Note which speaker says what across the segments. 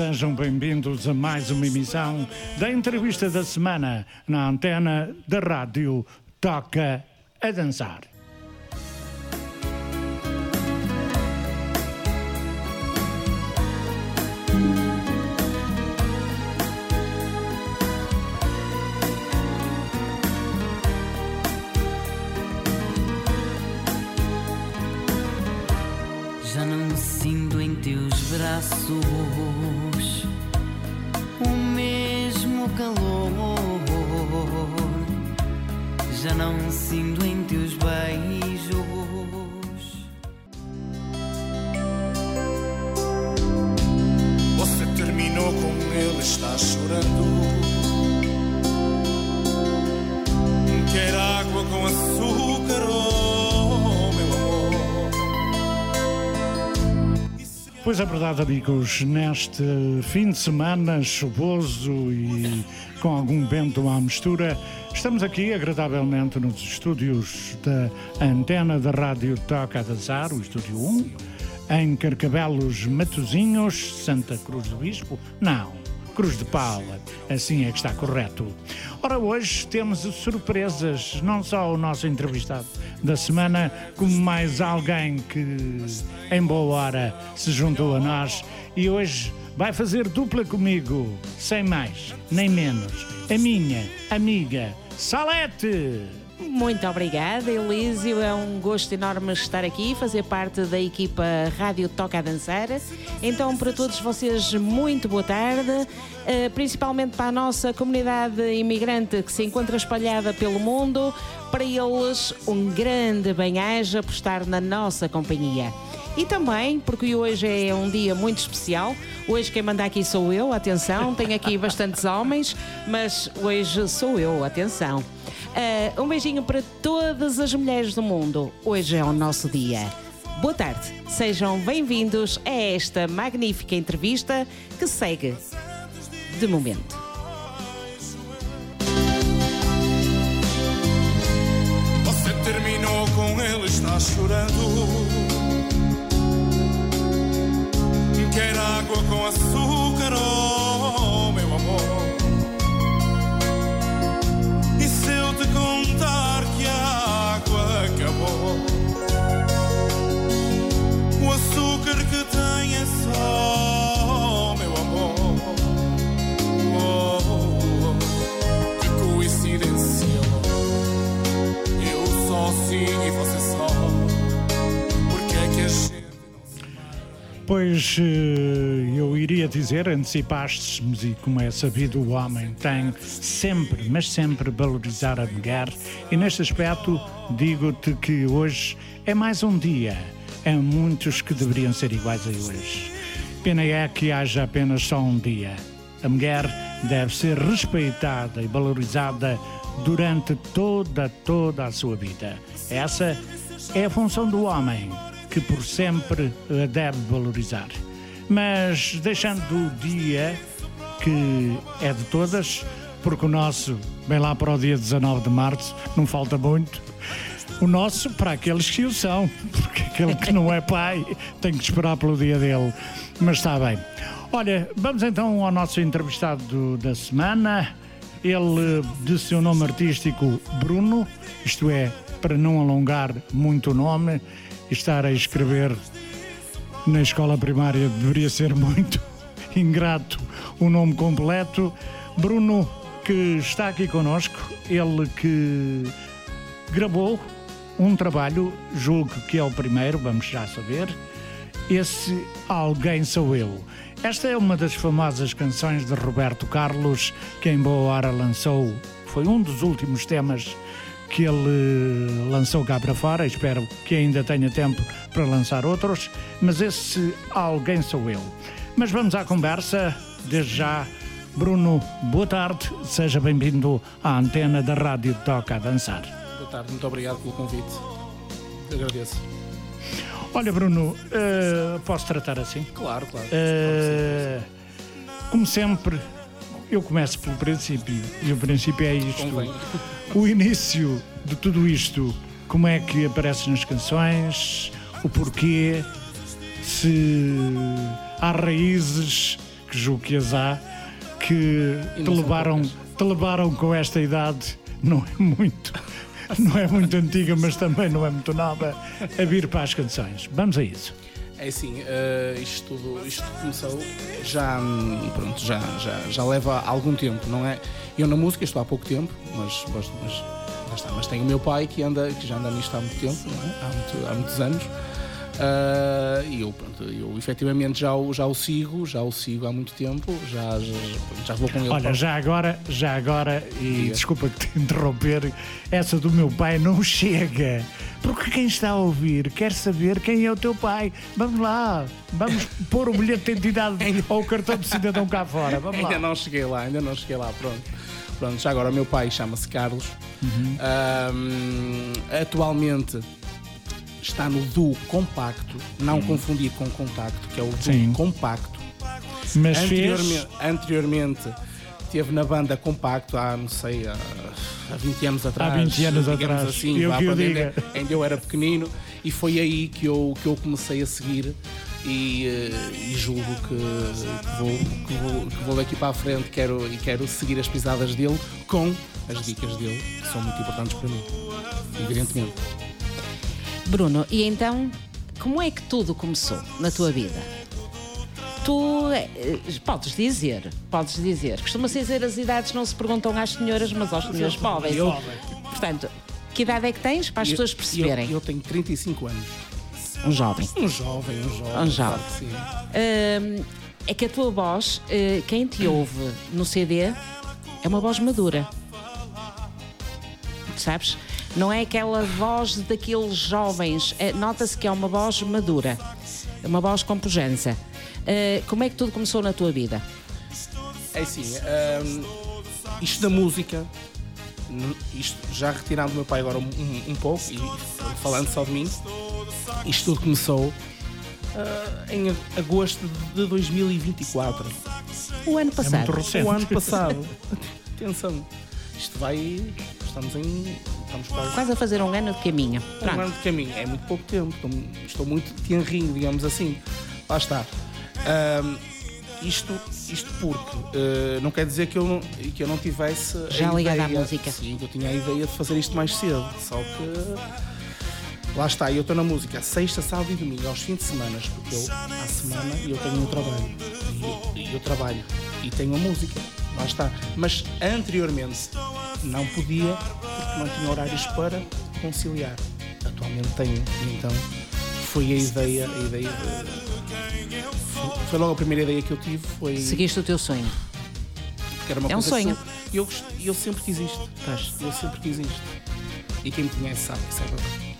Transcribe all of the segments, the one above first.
Speaker 1: Sejam bem-vindos a mais uma emissão da entrevista da semana na antena da rádio Toca a Dançar.
Speaker 2: Já não sinto em teus beijos.
Speaker 3: Você terminou com ele, está chorando. Quer água com açúcar, oh meu amor.
Speaker 1: Pois é verdade, amigos, neste fim de semana chuvoso e com algum vento à mistura, estamos aqui agradavelmente nos estúdios da antena da Rádio Toca a Dançar, o Estúdio 1, em Carcabelos Matozinhos, Santa Cruz do Bispo. Não, Cruz de Paula, assim é que está correto. Ora, hoje temos surpresas, não só o nosso entrevistado da semana, como mais alguém que em boa hora se juntou a nós e hoje vai fazer dupla comigo, sem mais nem menos, a minha amiga Salete.
Speaker 4: Muito obrigada, Elísio. É um gosto enorme estar aqui, fazer parte da equipa Rádio Toca a Dançar. Então, para todos vocês, muito boa tarde, eh, principalmente para a nossa comunidade imigrante que se encontra espalhada pelo mundo. Para eles, um grande bem-aja por estar na nossa companhia. E também, porque hoje é um dia muito especial, hoje quem manda aqui sou eu, atenção, tenho aqui bastantes homens, mas hoje sou eu, atenção. Uh, um beijinho para todas as mulheres do mundo. Hoje é o nosso dia. Boa tarde, sejam bem-vindos a esta magnífica entrevista que segue de momento.
Speaker 3: Você terminou com ele, está chorando. Com açúcar, oh meu amor. E se eu te contar que a água acabou? O açúcar que tem é só, meu amor. Oh, oh, oh. Que coincidência. Eu sozinho e você só. Porque é que a gente não se
Speaker 1: Pois eu iria dizer, antecipaste-me e como é sabido, o homem tem sempre, mas sempre valorizar a mulher e neste aspecto digo-te que hoje é mais um dia. Há muitos que deveriam ser iguais a hoje. Pena é que haja apenas só um dia. A mulher deve ser respeitada e valorizada durante toda, toda a sua vida. Essa é a função do homem que por sempre a deve valorizar. Mas deixando o dia que é de todas, porque o nosso, bem lá para o dia 19 de março, não falta muito. O nosso para aqueles que o são, porque aquele que não é pai tem que esperar pelo dia dele. Mas está bem. Olha, vamos então ao nosso entrevistado do- da semana. Ele, de seu nome artístico, Bruno, isto é, para não alongar muito o nome, estar a escrever na escola primária deveria ser muito ingrato o nome completo. Bruno, que está aqui connosco, ele que gravou um trabalho, julgo que é o primeiro, vamos já saber. Esse Alguém Sou Eu. Esta é uma das famosas canções de Roberto Carlos, que em boa hora lançou, foi um dos últimos temas que ele lançou cá para fora. Espero que ainda tenha tempo para lançar outros, mas esse Alguém Sou Eu. Mas vamos à conversa, desde já. Bruno, boa tarde, seja bem-vindo à antena da Rádio Toca a Dançar.
Speaker 5: Boa tarde, muito obrigado pelo convite. Agradeço.
Speaker 1: Olha, Bruno, eh, posso tratar assim?
Speaker 5: Claro, claro.
Speaker 1: Eh, como sempre, eu começo pelo princípio, e o princípio é isto.
Speaker 5: Convém.
Speaker 1: O início de tudo isto, como é que aparece nas canções, o porquê, se há raízes que julgo que as há, que te levaram, te levaram com esta idade, não é muito. Não é muito antiga, mas também não é muito nova, a vir para as canções. Vamos a isso.
Speaker 5: É assim, eh, isto tudo isto começou já, hum, pronto, já, já, já leva algum tempo, não é? Eu na música estou há pouco tempo, mas, mas, mas, está, mas tenho o meu pai que, anda, que já anda nisto há muito tempo, é? há, muito- há muitos anos. Ah, e eu, pronto, eu efetivamente já, o- já o sigo, já o sigo há muito tempo, já, já, já vou com ele.
Speaker 1: Olha,
Speaker 5: para-
Speaker 1: já agora, já agora, e desculpa que te interromper, essa do meu pai não chega. Porque quem está a ouvir quer saber quem é o teu pai. Vamos lá, vamos pôr o bilhete de identidade ou o cartão de cidadão cá fora. Vamos
Speaker 5: Ainda
Speaker 1: lá.
Speaker 5: não cheguei lá, ainda não cheguei lá, pronto. Pronto, já agora o meu pai chama-se Carlos.
Speaker 1: Uhum.
Speaker 5: Atualmente está no duo compacto, não confundir com contacto, que é o duo.
Speaker 1: Sim.
Speaker 5: compacto.
Speaker 1: Mas
Speaker 5: Anteriormente,
Speaker 1: fez.
Speaker 5: anteriormente teve na banda compacto há, não sei, há, há 20 anos atrás.
Speaker 1: 20 anos atrás.
Speaker 5: Assim,
Speaker 1: Eu que
Speaker 5: quando
Speaker 1: diga.
Speaker 5: ainda, ainda eu era pequenino e foi aí que eu, que eu comecei a seguir e, eh, e julgo que, que vou, que, vou, que vou daqui para a frente quero, e quero seguir as pisadas dele com as dicas dele, que são muito importantes para mim, evidentemente.
Speaker 4: Bruno, e então, como é que tudo começou na tua vida? Tu eh, podes dizer, podes dizer. Costuma-se dizer as idades não se perguntam às senhoras, mas aos senhores podem.
Speaker 5: Eu-
Speaker 4: Portanto, que idade é que tens para as
Speaker 5: Eu-
Speaker 4: pessoas perceberem?
Speaker 5: Eu, eu tenho 35 anos.
Speaker 4: Um jovem.
Speaker 5: Um jovem, um jovem.
Speaker 4: Um jovem.
Speaker 5: claro.
Speaker 4: Hum, é que a tua voz, eh, quem te ouve no CD, é uma voz madura. Sabes? Não é aquela voz daqueles jovens. eh, Nota-se que é uma voz madura. É Uma voz com pujança. Eh, como é que tudo começou na tua vida?
Speaker 5: É assim, hum, isto da música, isto já retirando do meu pai agora um, um- um pouco e falando só de mim, isto tudo começou ah, em agosto de 2024.
Speaker 4: O ano
Speaker 1: É
Speaker 4: passado.
Speaker 1: muito recente.
Speaker 5: O ano passado. Atenção, isto vai. Estamos em. Estamos quase.
Speaker 4: Quase a fazer um ano de caminho.
Speaker 5: Um
Speaker 4: Pronto.
Speaker 5: ano de caminho, é muito pouco tempo, estou, estou muito tenrinho, digamos assim. Lá está. Ahm, isto, isto porque eh, não quer dizer que eu não, que eu não tivesse.
Speaker 4: Já ligado à música.
Speaker 5: Sim, que eu tinha a ideia de fazer isto mais cedo. Só que. Lá está, eu estou na música sexta, sábado e domingo, aos fins de semana, porque eu, à semana, eu tenho um trabalho. E eu, e eu trabalho. E tenho a música. Lá está. Mas anteriormente não podia, porque não tinha horários para conciliar. Atualmente tenho. E então foi a ideia. A ideia de- foi- foi logo a primeira ideia que eu tive. Foi
Speaker 4: Seguiste o teu sonho.
Speaker 5: que era uma
Speaker 4: É um
Speaker 5: que
Speaker 4: sonho.
Speaker 5: eu- eu, eu sempre quis isto. Eu sempre quis isto. E quem me conhece sabe é verdade.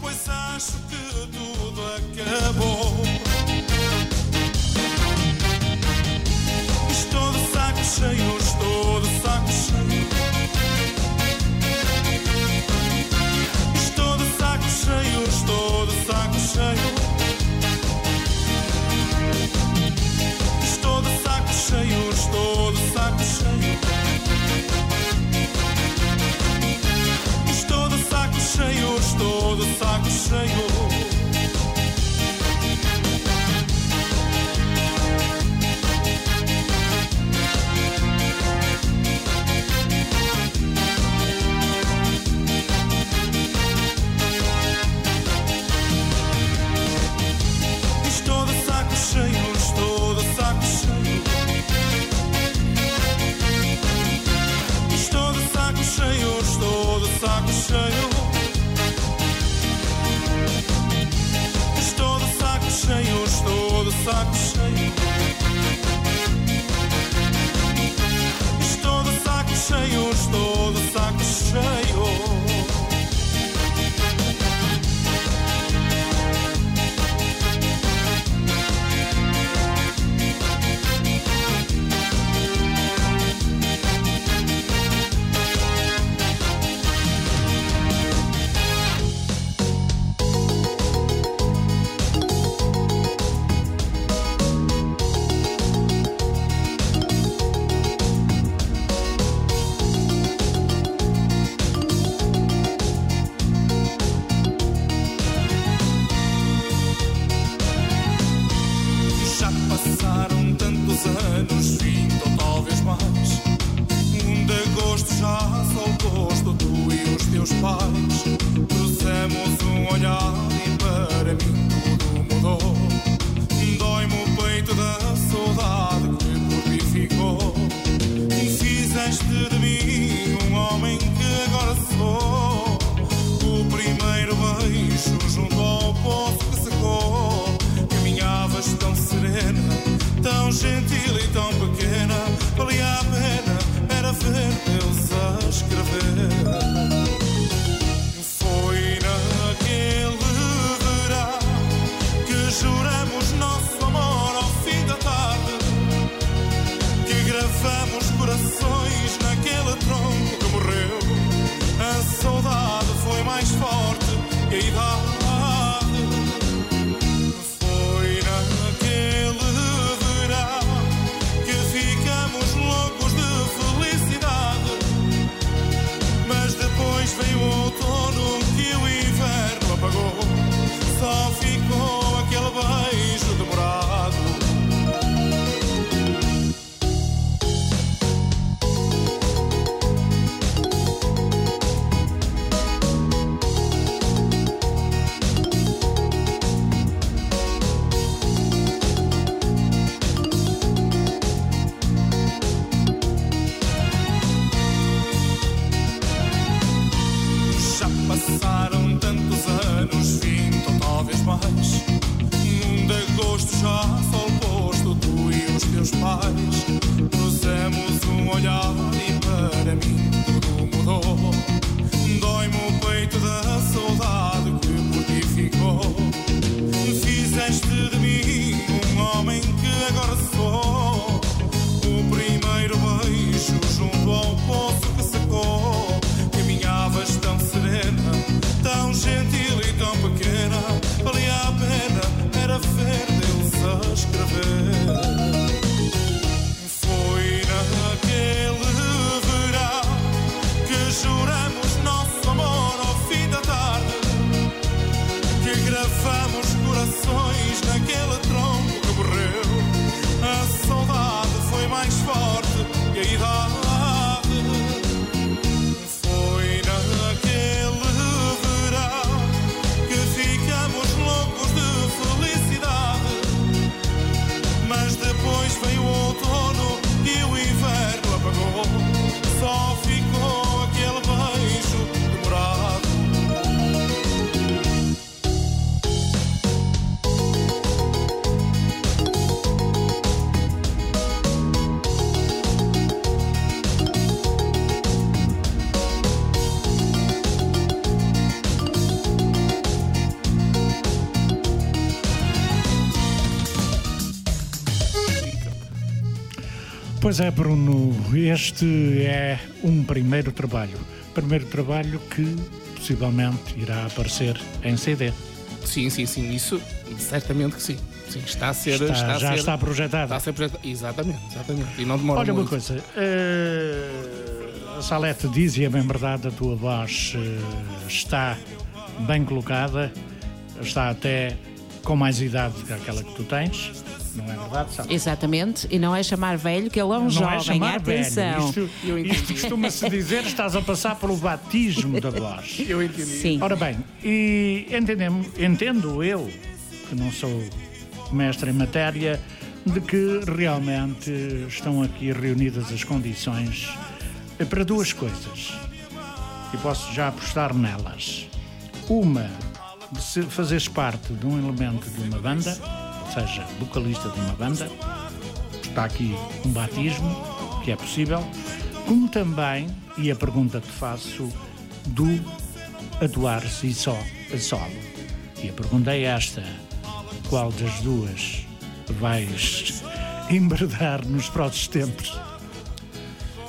Speaker 3: Pois acho que tudo acabou. Estou de saco
Speaker 1: Pois é, Bruno, este é um primeiro trabalho. Primeiro trabalho que possivelmente irá aparecer em CD.
Speaker 5: Sim, sim, sim, isso certamente que sim. Sim, está a ser.
Speaker 1: Está-
Speaker 5: a
Speaker 1: já
Speaker 5: ser-
Speaker 1: está projetado.
Speaker 5: Está a ser projetado. Exatamente, exatamente. E não demora
Speaker 1: Olha uma
Speaker 5: muito.
Speaker 1: coisa, eh, a Salete diz, e é bem verdade, a tua voz eh, está bem colocada, está até com mais idade que aquela que tu tens, não é verdade, Salete?
Speaker 4: Exatamente, e não é chamar velho, que ele é um
Speaker 1: Não
Speaker 4: jovem,
Speaker 1: é chamar
Speaker 4: atenção.
Speaker 1: velho. Isto, isto costuma-se dizer, estás a passar pelo batismo da voz.
Speaker 5: Eu entendi.
Speaker 4: Sim.
Speaker 1: Ora bem, e entendemos, entendo eu, que não sou mestre em matéria, de que realmente estão aqui reunidas as condições para duas coisas. E posso já apostar nelas. Uma, de se fazeres parte de um elemento de uma banda, seja, vocalista de uma banda, está aqui um batismo, que é possível, como também, e a pergunta que faço, do atuar-se só a solo. E a pergunta é esta: qual das duas vais embredar nos próximos tempos?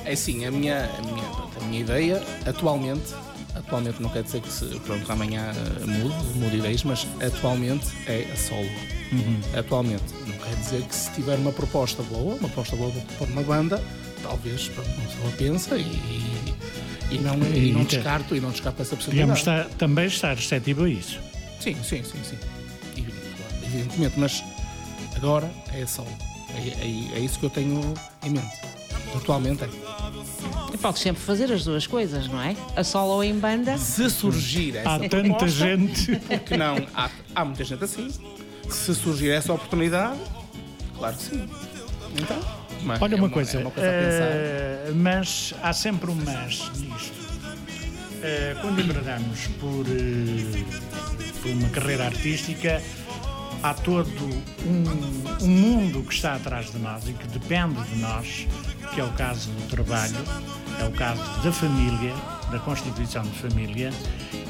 Speaker 5: É sim, a minha, a minha, a minha ideia atualmente, atualmente não quer dizer que se, pronto, amanhã eh, mude, mude ideias, mas atualmente é a solo.
Speaker 1: Uhum.
Speaker 5: Atualmente. Não quer dizer que se tiver uma proposta boa, uma proposta boa para uma banda, talvez uma pessoa pensa e, e, não, e não
Speaker 1: E-
Speaker 5: descarto e não descarto essa possibilidade.
Speaker 1: estar, também estar receptivo a isso.
Speaker 5: Sim, sim, sim, sim. Evidentemente, mas agora é a solo. É, é, é isso que eu tenho em mente. Atualmente é.
Speaker 4: E podes sempre fazer as duas coisas, não é? A solo ou em banda.
Speaker 5: Se surgir essa
Speaker 1: Há tanta
Speaker 5: proposta,
Speaker 1: gente.
Speaker 5: que não, há, há muita gente assim. Se surgir essa oportunidade, claro que sim. Então, mas
Speaker 1: Olha
Speaker 5: é
Speaker 1: uma coisa,
Speaker 5: é uma coisa
Speaker 1: eh, mas há sempre um mas nisto. Eh, quando embradamos por, eh, por uma carreira artística,
Speaker 3: há todo um, um mundo que está atrás de nós e que depende de nós, que é o caso do trabalho, é o caso da família, da constituição de família,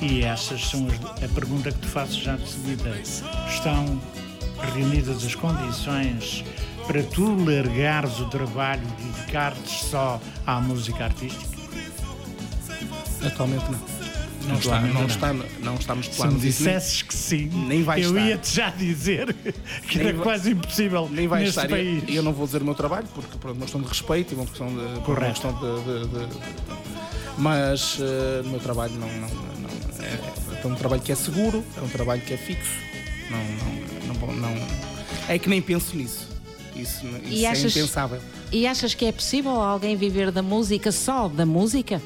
Speaker 3: e essas são as, a pergunta que te faço já de seguida. Estão reunidas as condições para tu largares o trabalho e dedicar-te só à música artística?
Speaker 5: Atualmente não. Não, está, não,
Speaker 3: não.
Speaker 5: está, não está nos
Speaker 3: Se me
Speaker 5: nem-
Speaker 3: dissesses que sim,
Speaker 5: nem vai
Speaker 3: eu ia-te já dizer que
Speaker 5: Nem
Speaker 3: era
Speaker 5: vai-
Speaker 3: quase impossível
Speaker 5: nem vai
Speaker 3: neste
Speaker 5: estar.
Speaker 3: país.
Speaker 5: E eu não vou dizer o meu trabalho, porque por uma questão de respeito e uma questão de. por
Speaker 3: Correto.
Speaker 5: Uma questão de, de- de- de- mas eh, o meu trabalho não, não, não- é, é um trabalho que é seguro, é um trabalho que é fixo. Não, não, não, não- é que nem penso nisso. Isso, isso
Speaker 4: E
Speaker 5: é
Speaker 4: achas-
Speaker 5: impensável.
Speaker 4: E achas que é possível alguém viver da música só da música?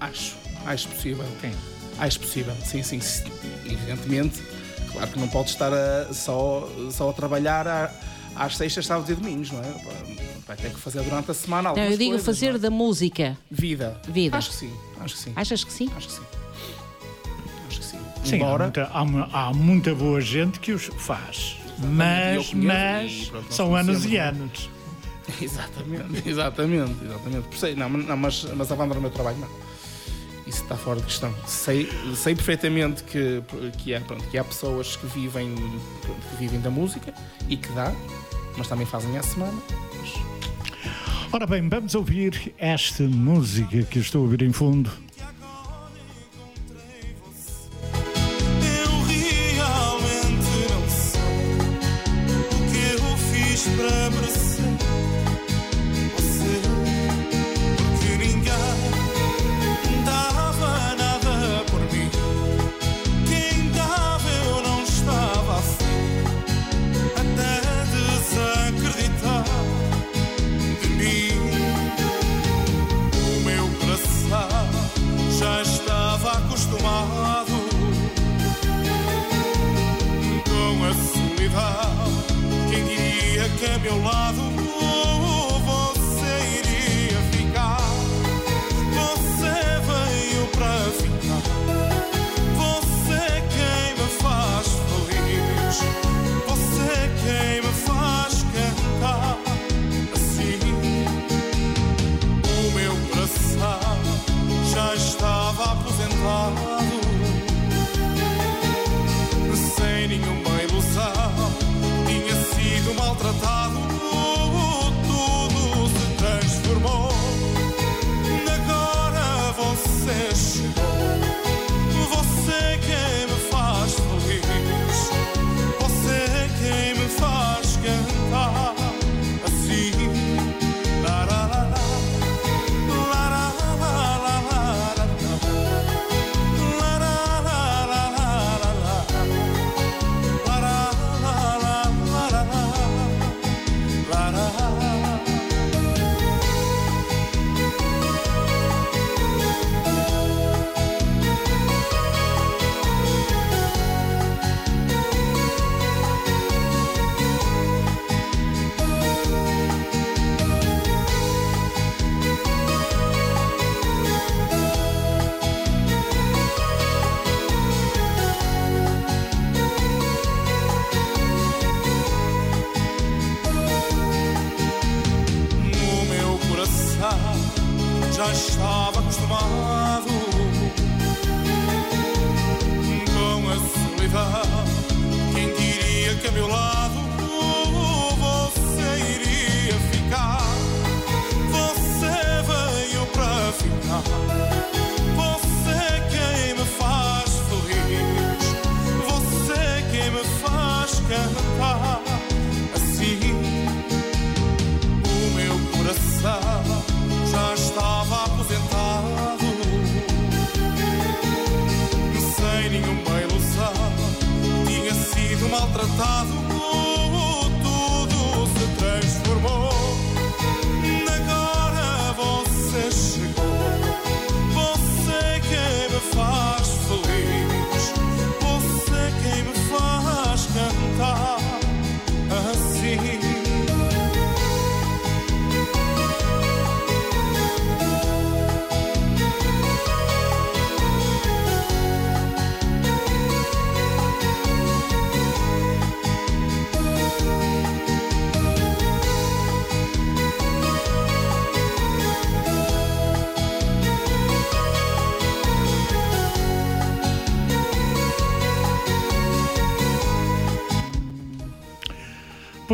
Speaker 5: Acho, acho possível.
Speaker 3: Sim.
Speaker 5: Acho possível, sim, sim. Evidentemente, claro que não pode estar a- só, só a trabalhar à- às sextas, sábados e domingos, não é? Vai ter que fazer durante a semana
Speaker 4: Não,
Speaker 5: algumas
Speaker 4: eu digo
Speaker 5: coisas,
Speaker 4: fazer
Speaker 5: não é?
Speaker 4: da música.
Speaker 5: vida.
Speaker 4: Vida.
Speaker 5: Acho que sim, acho que sim.
Speaker 4: Achas que sim?
Speaker 5: Acho que sim. Acho que sim.
Speaker 3: Sim, há, muita, há uma- há muita boa gente que os faz. Mas,
Speaker 5: conheço
Speaker 3: mas
Speaker 5: e pronto,
Speaker 3: são anos e
Speaker 5: não
Speaker 3: anos.
Speaker 5: exatamente, exatamente, exatamente. Por sei, não, não, mas, mas a banda no meu trabalho não. Está fora de questão. Sei, sei perfeitamente que, que, há, pronto, que há pessoas que vivem, pronto, que vivem da música e que dá, mas também fazem à semana. Mas
Speaker 3: Ora bem, vamos ouvir esta música que estou a ouvir em fundo.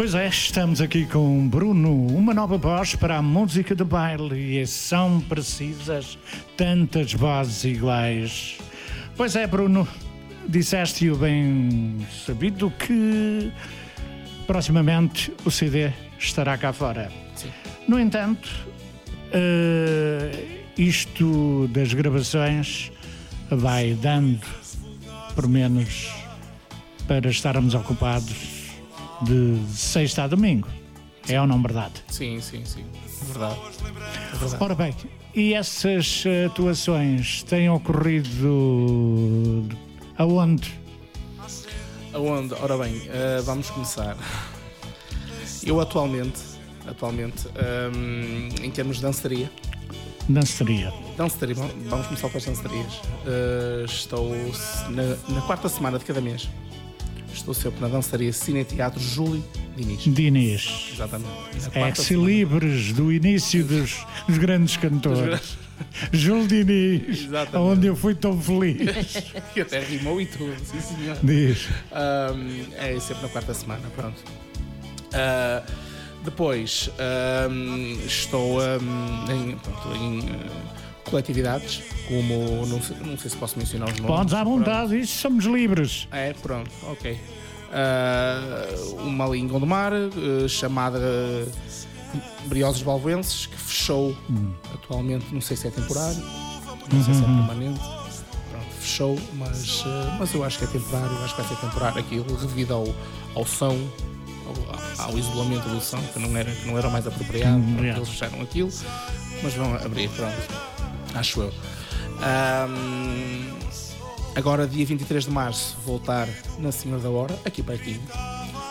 Speaker 1: Pois é, estamos aqui com Bruno, uma nova voz para a música de baile e são precisas tantas vozes iguais. Pois é, Bruno, disseste-o bem sabido que proximamente o CD estará cá fora.
Speaker 5: Sim.
Speaker 1: No entanto, eh, isto das gravações vai dando, por menos, para estarmos ocupados de sexta a domingo. É ou não verdade?
Speaker 5: Sim, sim, sim. Verdade. Verdade.
Speaker 1: Ora bem, e essas atuações têm ocorrido aonde?
Speaker 5: Aonde? Ora bem, eh, vamos começar. Eu atualmente, atualmente, ehm, em termos de dançaria,
Speaker 1: Dançaria.
Speaker 5: dançaria, vamos começar pelas dançarias. Eh, estou na, na quarta semana de cada mês. Estou sempre na dançaria Cine Teatro Júlio Diniz.
Speaker 1: Diniz.
Speaker 5: Exatamente.
Speaker 1: É
Speaker 5: quarta
Speaker 1: se livres do início dos, dos grandes cantores. Júlio Diniz,
Speaker 5: Exatamente.
Speaker 1: onde eu fui tão feliz.
Speaker 5: Que até rimou e tudo, sim senhor.
Speaker 1: Diz.
Speaker 5: Um, é sempre na quarta semana, pronto. Uh, depois um, estou um, em, pronto, em uh, coletividades, como não sei, não sei se posso mencionar os nomes.
Speaker 1: Podes à
Speaker 5: pronto.
Speaker 1: vontade, isso somos livres.
Speaker 5: É, pronto, ok. Uh, uma ali em Gondomar, uh, chamada uh, Briosos Balvenses, que fechou atualmente, não sei se é temporário, não sei se é permanente. Pronto, fechou, mas, uh, mas eu acho que é temporário, acho que vai ser temporário aquilo devido ao, ao som, ao, ao isolamento do som, que não era, que não era mais apropriado,
Speaker 1: Hum,
Speaker 5: eles fecharam aquilo, mas vão abrir, pronto, acho eu. Ahm, agora, dia 23 de março, voltar na Senhora da Hora, aqui pertinho,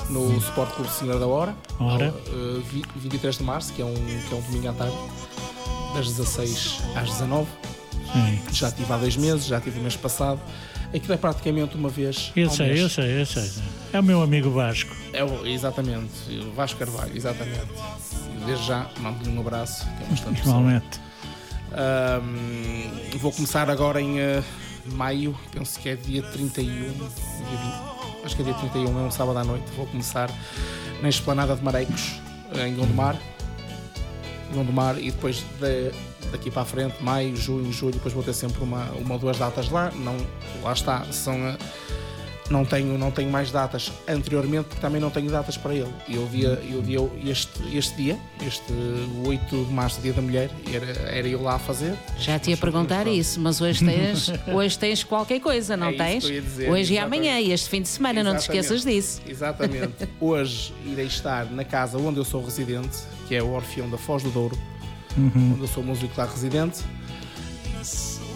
Speaker 5: no Sport Clube Senhora da Hora,
Speaker 1: Ora.
Speaker 5: ao, eh, vi- 23 de março, que é um, que é um domingo à tarde, das 16 às 19.
Speaker 1: Sim.
Speaker 5: Já tive há dois meses, já tive o mês passado. Aquilo é praticamente uma vez.
Speaker 1: Eu sei,
Speaker 5: mês.
Speaker 1: eu sei, eu sei. É o meu amigo Vasco.
Speaker 5: É o- exatamente, o Vasco Carvalho, exatamente. Desde já, mando-lhe um abraço, que é.
Speaker 1: Igualmente.
Speaker 5: Ahm, vou começar agora em eh, maio, penso que é dia 31, dia 20, acho que é dia 31, é um sábado à noite. Vou começar na Esplanada de Mareicos, eh, em Gondomar. Gondomar e depois de- daqui para a frente, maio, junho, julho, depois vou ter sempre uma, uma ou duas datas lá. Não, lá está, são. eh, não tenho, não tenho mais datas anteriormente, porque também não tenho datas para ele. E o dia, e o dia este, este dia, este 8 de março, dia da mulher, era, era eu lá a fazer.
Speaker 4: Já te ia perguntar isso, mas hoje tens, hoje tens qualquer coisa, não
Speaker 5: É isso
Speaker 4: tens?
Speaker 5: que eu ia dizer,
Speaker 4: hoje e
Speaker 5: exatamente.
Speaker 4: amanhã, e este fim de semana, não te
Speaker 5: Exatamente.
Speaker 4: esqueças disso.
Speaker 5: Exatamente. Hoje irei estar na casa onde eu sou residente, que é o Orfeão da Foz do Douro, onde eu sou músico lá residente.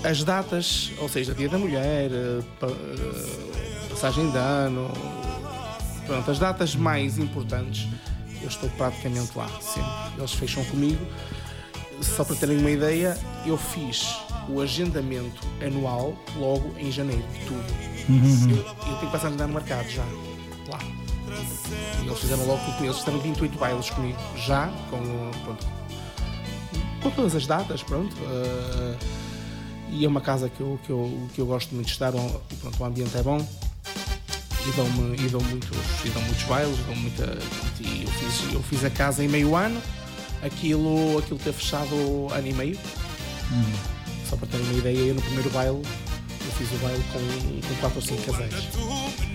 Speaker 5: As datas, ou seja, Dia da Mulher, eh, eh, passagem de ano, pronto, as datas mais importantes, eu estou praticamente lá, sempre. Eles fecham comigo. Só para terem uma ideia, eu fiz o agendamento anual logo em janeiro, de tudo. Eu, eu tenho passagem de ano marcado já, lá. E eles fizeram logo tudo, eles fizeram 28 bailes comigo, já, com, pronto, com todas as datas, pronto. eh, e é uma casa que eu, que eu, que eu gosto muito de estar, pronto, o ambiente é bom. E dão-me e dão muitos, e dão muitos bailes, dão muita, e eu fiz, eu fiz a casa em meio ano, aquilo, aquilo ter fechado ano e meio. Só para terem uma ideia, eu no primeiro baile, eu fiz o baile com, com 4 ou 5 casais.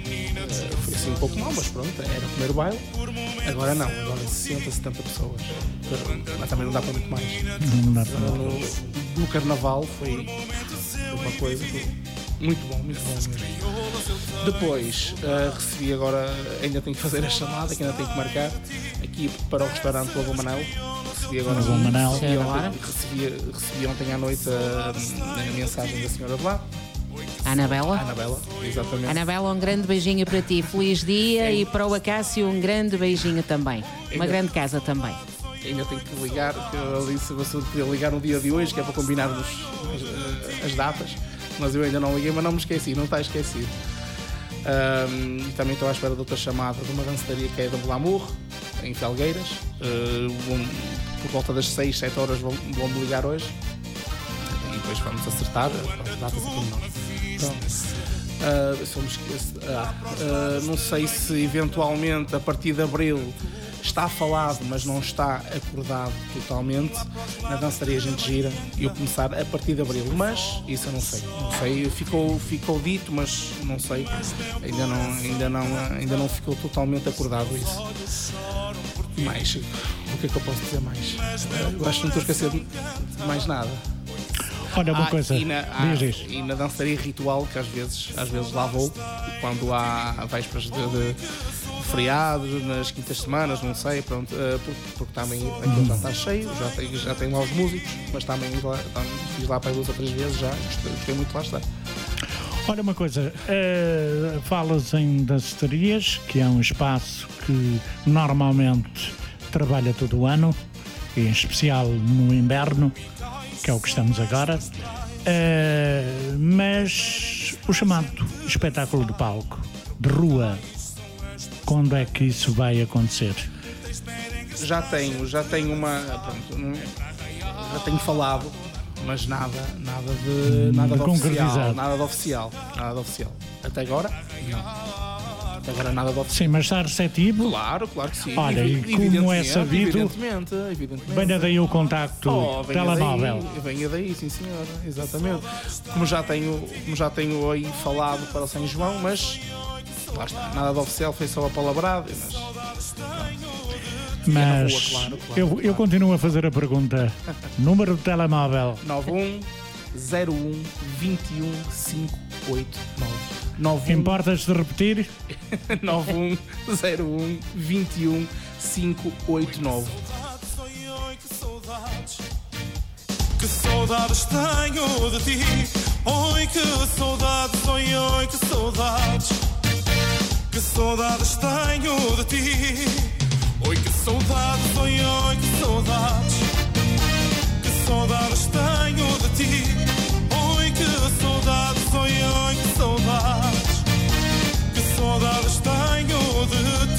Speaker 5: Eh, foi assim um pouco mal, mas pronto, era o primeiro baile. Agora não, agora 60, 70 pessoas. Mas também não dá para muito mais.
Speaker 1: Não dá para-
Speaker 5: no, no carnaval foi foi uma coisa muito bom, muito bom mesmo. Depois eh, recebi agora, ainda tenho que fazer a chamada, que ainda tenho que marcar, aqui para o restaurante do Avô Manel. Recebi agora
Speaker 1: Avô Manel.
Speaker 5: Recebi ontem, recebi, recebi ontem à noite a, a mensagem da senhora de lá, a
Speaker 4: Anabela?
Speaker 5: Anabela, exatamente.
Speaker 4: Anabela, um grande beijinho para ti. Feliz dia
Speaker 5: É.
Speaker 4: e para o Acácio um grande beijinho também. Uma
Speaker 5: Ainda-
Speaker 4: grande casa também.
Speaker 5: Ainda tenho que ligar, que eu disse podia ligar no dia de hoje, que é para combinarmos as, as datas, mas eu ainda não liguei, mas não me esqueci, não está esquecido. Ahm, e também estou à espera de outra chamada de uma dançaria que é da Glamour, em Felgueiras. Uh, por volta das 6, 7 horas vão- vão-me ligar hoje e depois vamos acertar as aqui se me esqueço, ah, ah, não sei se eventualmente a partir de abril está falado, mas não está acordado totalmente. Na dançaria a gente gira e eu começar a partir de abril, mas isso eu não sei. Não sei, ficou, ficou dito, mas não sei. Ainda não, ainda não, ainda não ficou totalmente acordado isso. Mais, o que é que eu posso dizer mais? Eu acho que não estou a esquecer de mais nada.
Speaker 1: Olha uma
Speaker 5: Ah,
Speaker 1: coisa,
Speaker 5: e na, ah, e na dançaria ritual, que às vezes, às vezes lá vou, quando há vésperas de, de feriados, nas quintas semanas, não sei, pronto, eh, porque, porque também aquilo já está cheio, já tem, já tem lá os músicos, mas também lá, fiz lá para duas ou três vezes já, gostei, muito lá estar.
Speaker 1: Olha uma coisa, eh, falas em danceterias, que é um espaço que normalmente trabalha todo o ano, em especial no inverno, que é o que estamos agora. Eh, mas o chamado espetáculo de palco, de rua, quando é que isso vai acontecer?
Speaker 5: Já tenho, já tenho uma, pronto, já tenho falado, mas nada, nada de, nada de,
Speaker 1: de
Speaker 5: oficial, nada de oficial, nada de oficial. Até agora, não. Até agora nada de oficial.
Speaker 1: Sim, mas está receptivo?
Speaker 5: Claro, claro que sim.
Speaker 1: Olha, e como é sabido,
Speaker 5: Evidentemente, evidentemente.
Speaker 1: Venha daí o contacto
Speaker 5: Oh, venha
Speaker 1: telemóvel.
Speaker 5: Daí, venha daí, sim senhora, exatamente. Como já tenho, como já tenho aí falado para o São João, mas lá está, nada de oficial, foi só a palabrada, mas
Speaker 1: Mas
Speaker 5: rua, claro, claro,
Speaker 1: eu,
Speaker 5: claro.
Speaker 1: eu continuo a fazer a pergunta. Número de telemóvel
Speaker 5: 91 01 21 589. 91
Speaker 1: Importas de repetir?
Speaker 5: 91 01 21 589.
Speaker 3: Que saudades tenho de ti. Oi, que saudades, oi, oi, que saudades. Que saudades tenho de ti. Oi, que saudades, oi, oi, que saudades. Que saudades tenho de ti. Oi, que saudades, oi. Que saudades tenho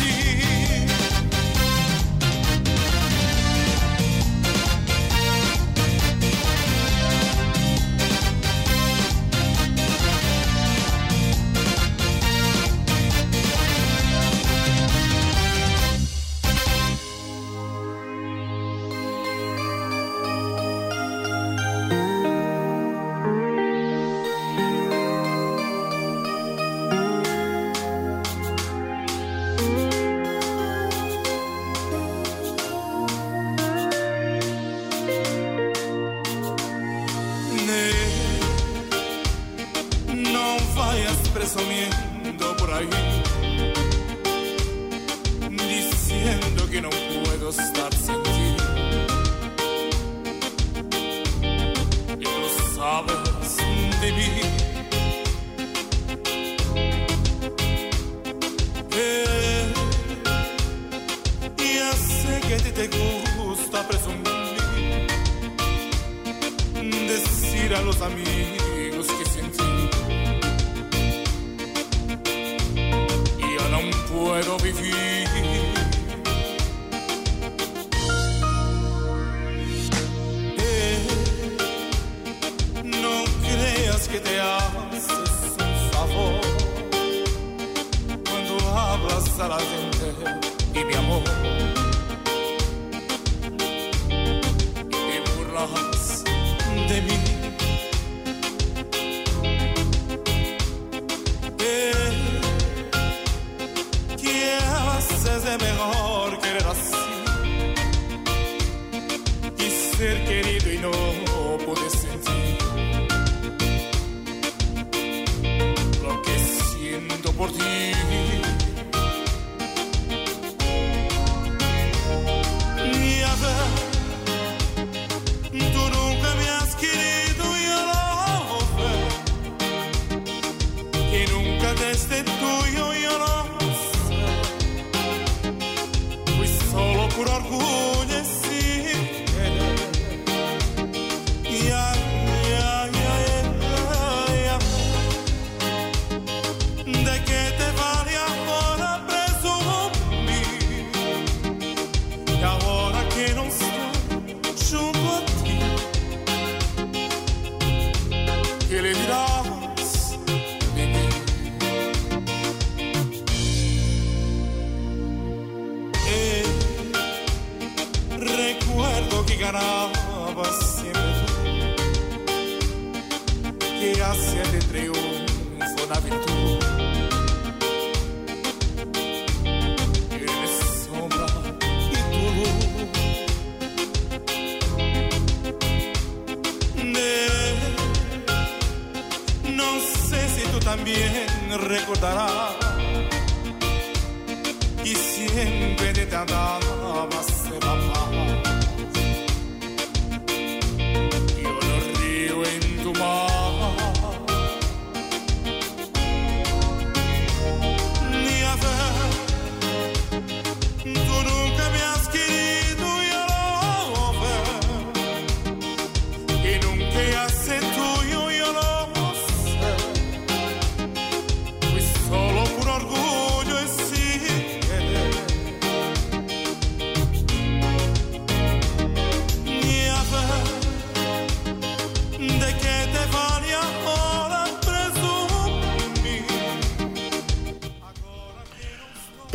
Speaker 1: Salazar.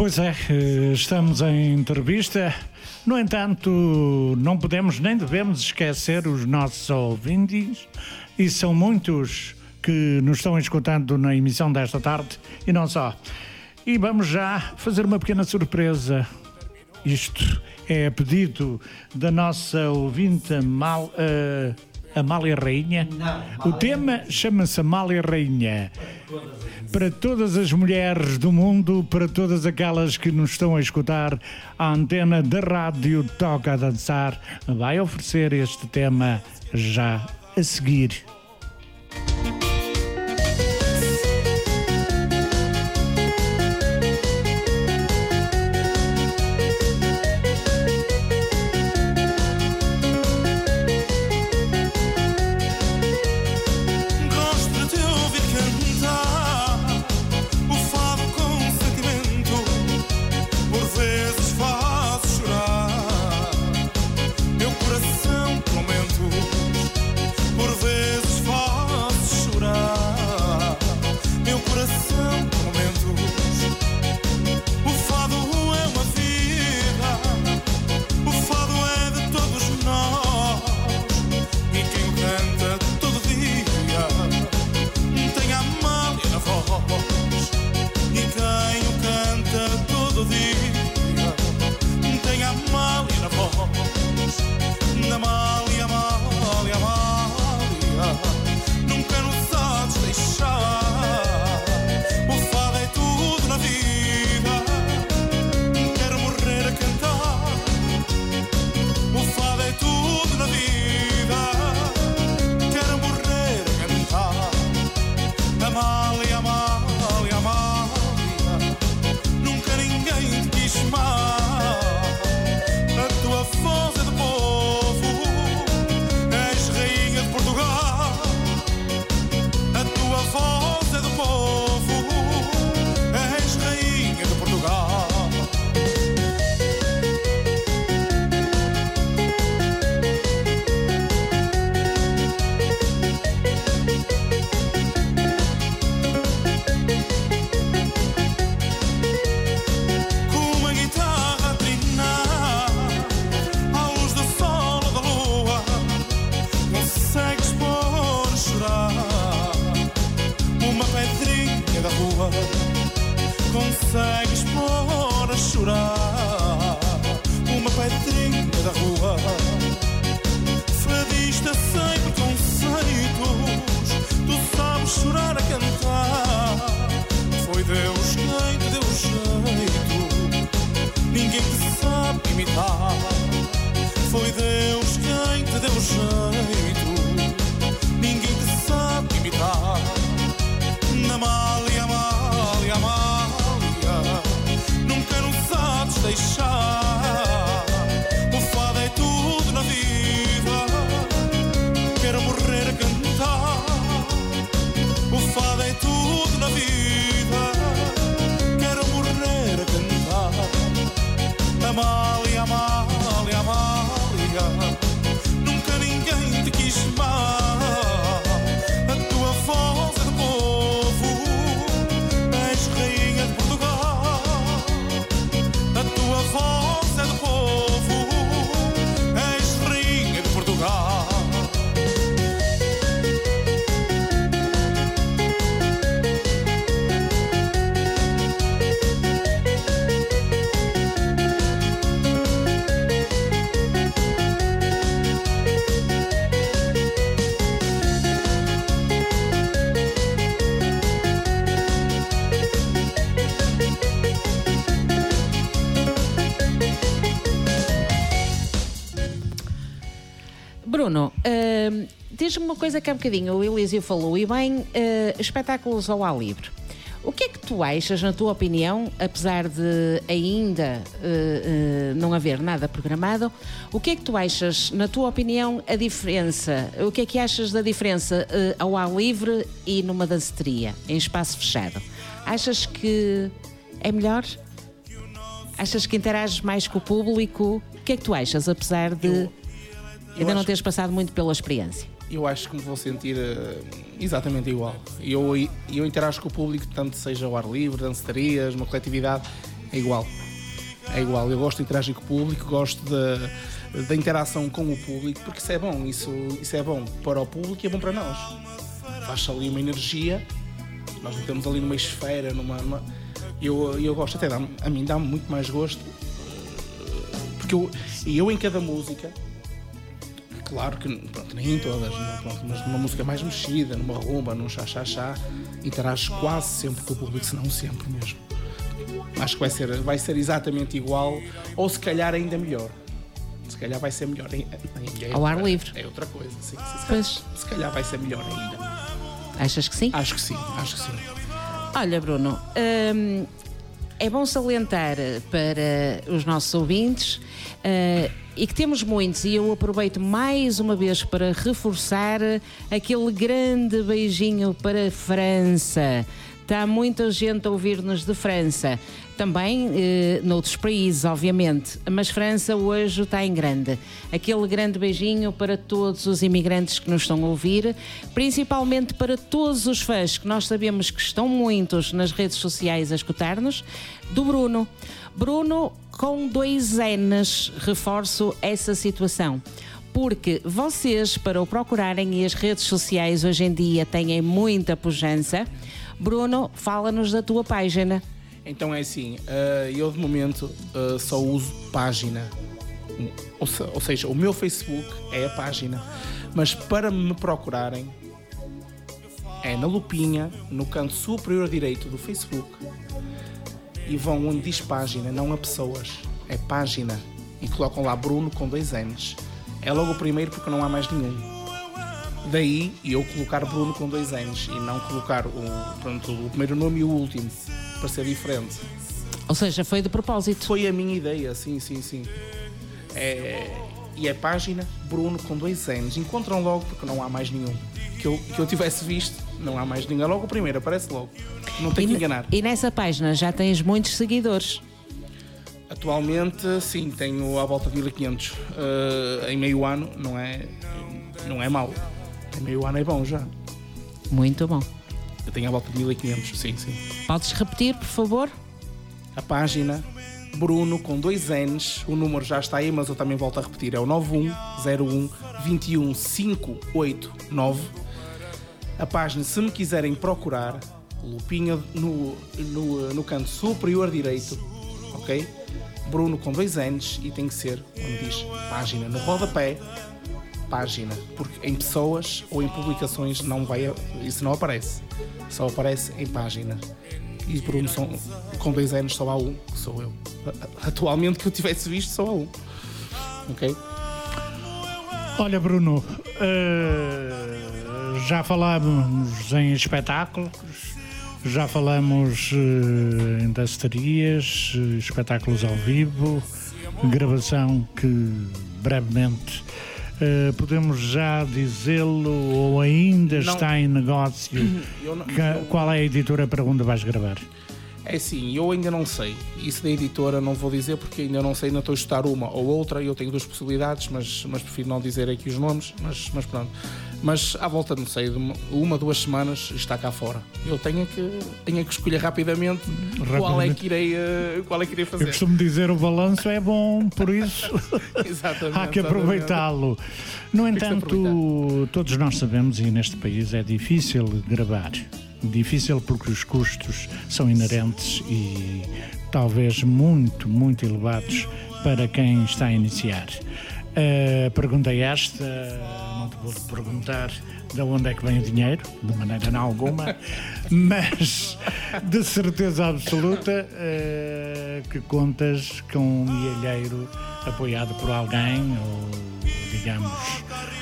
Speaker 3: Pois é, eh, estamos em entrevista. No entanto, não podemos nem devemos esquecer os nossos ouvintes, e são muitos que nos estão escutando na emissão desta tarde e não só. E vamos já fazer uma pequena surpresa. Isto é a pedido da nossa ouvinte Mal, uh, a Amália Rainha? Não, o tema chama-se Amália Rainha. Para todas as mulheres do mundo, para todas aquelas que nos estão a escutar, a antena da rádio Toca a Dançar vai oferecer este tema já a seguir.
Speaker 4: Diz-me uma coisa que há bocadinho o Elísio falou, e bem, uh, espetáculos ao ar livre. O que é que tu achas, na tua opinião, apesar de ainda uh, uh, não haver nada programado, o que é que tu achas, na tua opinião, a diferença? O que é que achas da diferença uh, ao ar livre e numa danceteria, em espaço fechado? Achas que é melhor? Achas que interages mais com o público? O que é que tu achas, apesar de eu, eu ainda não teres passado muito pela experiência?
Speaker 5: Eu acho que me vou sentir uh, exatamente igual. Eu, eu interajo com o público, tanto seja ao ar livre, danceterias, uma coletividade, é igual. É igual. Eu gosto de interagir com o público, gosto da interação com o público, porque isso é bom. Isso, isso é bom para o público e é bom para nós. Faz ali uma energia, nós metemos ali numa esfera, numa. numa eu, eu gosto até, a mim dá-me muito mais gosto, porque eu, eu em cada música Claro que pronto, nem em todas, pronto, mas numa música mais mexida, numa rumba, num chá-chá-chá, interages quase sempre com o público, se não sempre mesmo. Acho que vai ser, vai ser exatamente igual, ou se calhar ainda melhor. Se calhar vai ser melhor.
Speaker 4: Ao ar livre.
Speaker 5: É outra coisa, sim. Se, calhar, se calhar vai ser melhor ainda.
Speaker 4: Achas que sim?
Speaker 5: Acho que sim, acho que sim.
Speaker 4: Olha, Bruno, hum, é bom salientar para os nossos ouvintes uh, e que temos muitos, e eu aproveito mais uma vez para reforçar aquele grande beijinho para a França. Está muita gente a ouvir-nos de França. Também eh, noutros países, obviamente. Mas França hoje está em grande. Aquele grande beijinho para todos os imigrantes que nos estão a ouvir, principalmente para todos os fãs que nós sabemos que estão muitos nas redes sociais a escutar-nos, do Bruno. Bruno com dois N's, reforço essa situação porque vocês, para o procurarem e as redes sociais hoje em dia têm muita pujança, Bruno, fala-nos da tua página.
Speaker 5: Então é assim, uh, eu de momento uh, só uso página. Ou, seja, o meu Facebook é a página. Mas para me procurarem, é na lupinha, no canto superior direito do Facebook. E vão onde diz página, não a pessoas. É página. E colocam lá Bruno com dois N's. É logo o primeiro porque não há mais nenhum. Daí eu colocar Bruno com dois N's e não colocar o, pronto, o primeiro nome e o último, para ser diferente.
Speaker 4: Ou seja, foi de propósito.
Speaker 5: Foi a minha ideia, sim, sim, sim. É, e a página Bruno com dois N's. Encontram logo porque não há mais nenhum. Que eu, que eu tivesse visto, não há mais nenhum. É logo o primeiro, aparece logo. Não tem que enganar.
Speaker 4: E nessa página já tens muitos seguidores?
Speaker 5: Atualmente, sim, tenho à volta de 1500. Uh, em meio ano, não é, não é mau. É meio ano é bom já.
Speaker 4: Muito bom.
Speaker 5: Eu tenho a volta de 1500, sim, sim.
Speaker 4: Podes repetir, por favor?
Speaker 5: A página Bruno com dois N's, o número já está aí, mas eu também volto a repetir, é o 9101 21589. A página, se me quiserem procurar, lupinha no, no, no canto superior direito, ok? Bruno com dois N's e tem que ser onde diz página no rodapé página, porque em pessoas ou em publicações não vai, isso não aparece, só aparece em página. E por um som, com dois anos só há um, que sou eu. Atualmente que eu tivesse visto só há um. Ok?
Speaker 1: Olha, Bruno, uh, já falámos em espetáculos, já falamos uh, em dasterias, espetáculos ao vivo, gravação que brevemente Uh, podemos já dizê-lo ou ainda não. está em negócio? Não, que, qual é a editora para onde vais gravar?
Speaker 5: É sim, eu ainda não sei. Isso da editora não vou dizer porque ainda não sei, ainda estou a estudar uma ou outra. Eu tenho duas possibilidades, mas, mas prefiro não dizer aqui os nomes. Mas, mas pronto. Mas à volta, não sei, de uma, uma, duas semanas está cá fora. Eu tenho que, tenho que escolher rapidamente, rapidamente. Qual, é que irei, uh, qual é que irei fazer.
Speaker 1: Eu costumo dizer o balanço é bom, por isso há que aproveitá-lo. No entanto, todos nós sabemos, e neste país é difícil gravar difícil porque os custos são inerentes e talvez muito, muito elevados para quem está a iniciar. A pergunta é esta, não te vou perguntar de onde é que vem o dinheiro, de maneira alguma, mas de certeza absoluta uh, que contas com um milheiro apoiado por alguém, ou digamos,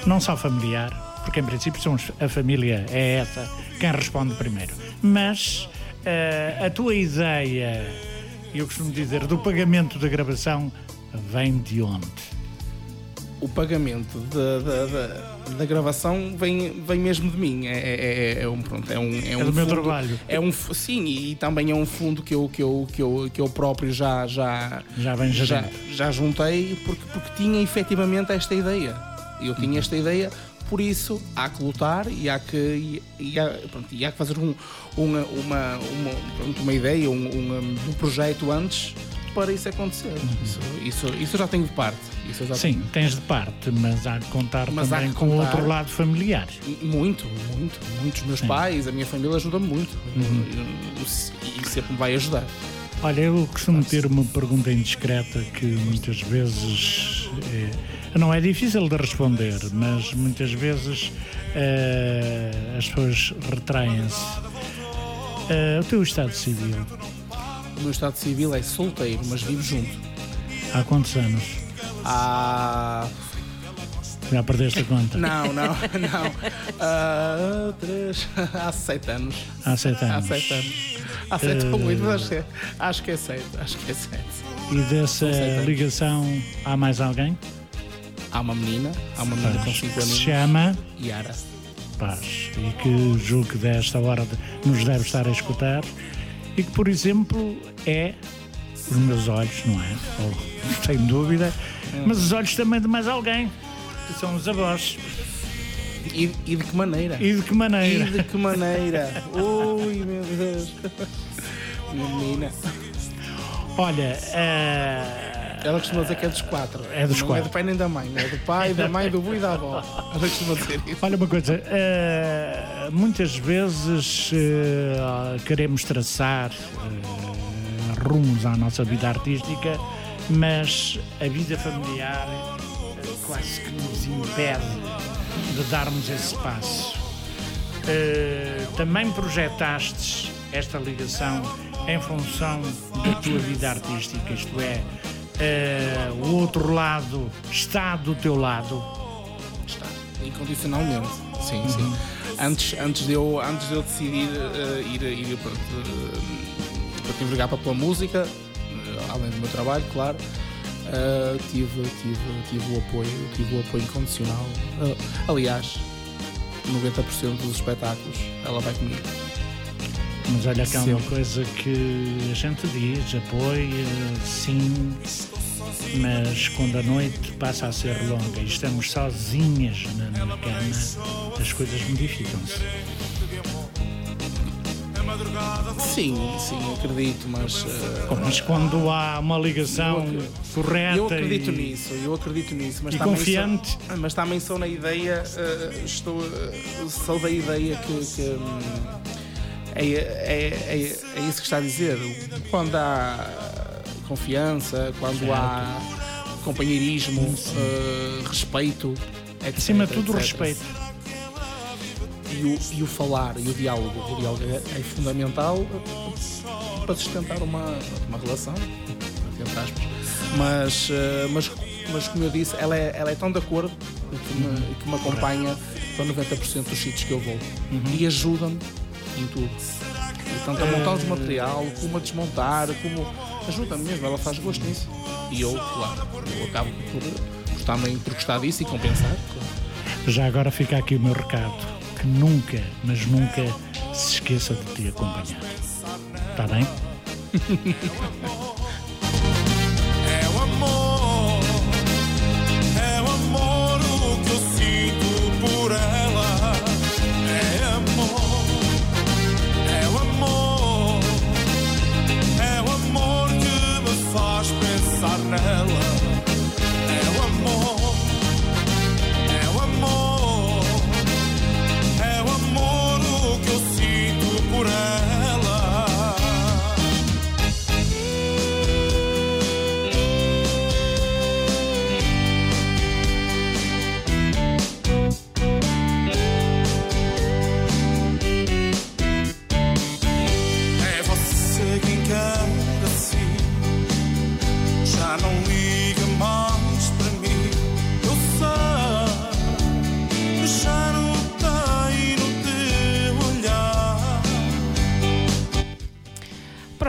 Speaker 1: não só familiar, porque em princípio são os- a família é essa quem responde primeiro, mas eh, a tua ideia, eu costumo dizer, do pagamento da gravação vem de onde?
Speaker 5: O pagamento da, da, gravação vem, vem mesmo de mim. É, é, é- é um, pronto, é um, é um
Speaker 1: do meu trabalho.
Speaker 5: É um, sim, e também é um fundo que eu, que eu, que eu, que eu próprio já, já,
Speaker 1: Já vem já
Speaker 5: já, já juntei porque, porque tinha efetivamente esta ideia. Eu tinha
Speaker 1: Uhum.
Speaker 5: esta ideia, por isso há que lutar e há que, e, e há, pronto, e há que fazer um, uma, uma, uma, pronto, uma ideia, um, um, um projeto antes para isso acontecer. Isso, isso, isso eu já tenho de parte. Isso já
Speaker 1: Uhum. Sim, tens de parte, mas há de contar
Speaker 5: Mas
Speaker 1: também
Speaker 5: que
Speaker 1: com o
Speaker 5: contar.
Speaker 1: outro lado familiar.
Speaker 5: tenho. Muito, muito. Muitos meus
Speaker 1: Sim. Uhum.
Speaker 5: pais, a minha família ajuda-me muito. E sempre me vai ajudar.
Speaker 1: Olha, eu costumo ter uma pergunta indiscreta que muitas vezes é, não é difícil de responder, mas muitas vezes eh, as pessoas retraem-se. Eh, o teu estado civil,
Speaker 5: O meu estado civil é solteiro, mas vivo junto.
Speaker 1: há quantos anos?
Speaker 5: Há
Speaker 1: Já perdeste a conta?
Speaker 5: Não, não, não. Ah, três, há sete anos.
Speaker 1: Há sete
Speaker 5: Há
Speaker 1: anos.
Speaker 5: sete anos. Há sete ou oito, mas acho que, é, acho que é sete. Acho que é sete.
Speaker 1: E dessa ligação há mais alguém?
Speaker 5: Há uma menina, há uma menina com
Speaker 1: Paz, que se
Speaker 5: anos.
Speaker 1: chama
Speaker 5: Yara.
Speaker 1: Paz e que julgo que desta hora nos deve estar a escutar e que, por exemplo, é os meus olhos, não é? Ou, sem dúvida, mas os olhos também de mais alguém, que são os avós.
Speaker 5: E, e de que maneira?
Speaker 1: E de que
Speaker 5: E
Speaker 1: maneira?
Speaker 5: de que maneira? Ui, meu Deus. Minha menina.
Speaker 1: Olha, eh,
Speaker 5: Ela costuma dizer que é dos quatro.
Speaker 1: É dos
Speaker 5: não
Speaker 1: quatro.
Speaker 5: é do pai nem da mãe. É do pai, da mãe, do avô e da avó. Ela costuma dizer isso.
Speaker 1: olha uma coisa, eh, muitas vezes eh, queremos traçar eh, rumos à nossa vida artística, mas a vida familiar quase que nos impede de darmos esse passo. Também projetaste esta ligação em função da tua vida artística, isto é, eh, o outro lado está do teu lado.
Speaker 5: Está. Incondicionalmente. Sim, sim. Antes, antes, de eu, antes de eu decidir eh, ir, ir pronto, uh, para te envergar para pela música, eh, além do meu trabalho, claro, eh, tive, tive, tive o apoio, tive o apoio incondicional. Eh, aliás, 90% dos espetáculos ela vai comigo.
Speaker 1: Mas olha que há uma coisa que a gente diz, apoia, sim, mas quando a noite passa a ser longa e estamos sozinhas na, na cama, as coisas modificam-se.
Speaker 5: Sim, sim, acredito, mas eh,
Speaker 1: Mas quando há uma ligação correta
Speaker 5: eu acredito
Speaker 1: e,
Speaker 5: nisso, eu acredito nisso, mas
Speaker 1: e confiante.
Speaker 5: Sou, mas também sou na ideia, eh, estou, eh, sou da ideia que, que, hum, é, é, é, é isso que está a dizer. Quando há confiança, quando há companheirismo, eh, respeito, etc,
Speaker 1: acima de tudo, o
Speaker 5: etc.
Speaker 1: respeito.
Speaker 5: E o, e o falar e o diálogo. O diálogo é, é fundamental para sustentar uma, uma relação, entre aspas. Mas, eh, mas, mas como eu disse, ela é, ela é tão de acordo que me, que me acompanha para 90% dos sítios que eu vou e ajuda-me em tudo. E tanto a montar os material, como a desmontar, como ajuda-me mesmo, ela faz gosto nisso. E eu, claro, eu acabo por, também por gostar disso e compensar.
Speaker 1: Já agora fica aqui o meu recado, que nunca, mas nunca se esqueça de te acompanhar. Está bem?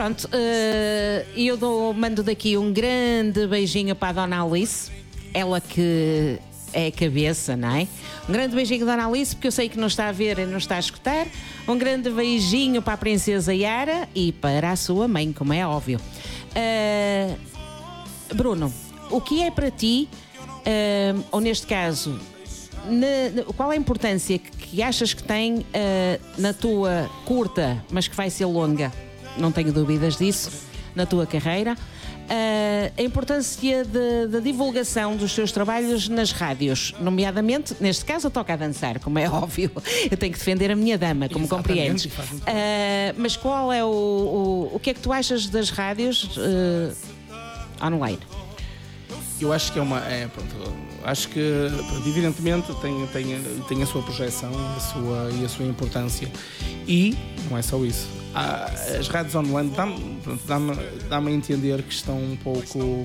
Speaker 4: Pronto, eh, eu dou, mando daqui um grande beijinho para a Dona Alice, ela que é a cabeça, não é? Um grande beijinho, Dona Alice, porque eu sei que não está a ver e não está a escutar. Um grande beijinho para a Princesa Yara e para a sua mãe, como é óbvio. Eh, Bruno, o que é para ti, eh, ou neste caso, na- qual a importância que, que achas que tem eh, na tua curta, mas que vai ser longa, não tenho dúvidas disso, na tua carreira, eh, a importância da divulgação dos teus trabalhos nas rádios, nomeadamente, neste caso, eu toco a dançar, como é óbvio, eu tenho que defender a minha dama, como
Speaker 5: Exatamente,
Speaker 4: compreendes. Eh, mas qual é o, o, o que é que tu achas das rádios eh, online?
Speaker 5: Eu acho que é uma. É, pronto, acho que, evidentemente, tem, tem, tem a sua projeção a sua, e a sua importância. E não é só isso. Há- as rádios online dá-me dá-me- dá-me a entender que estão um pouco.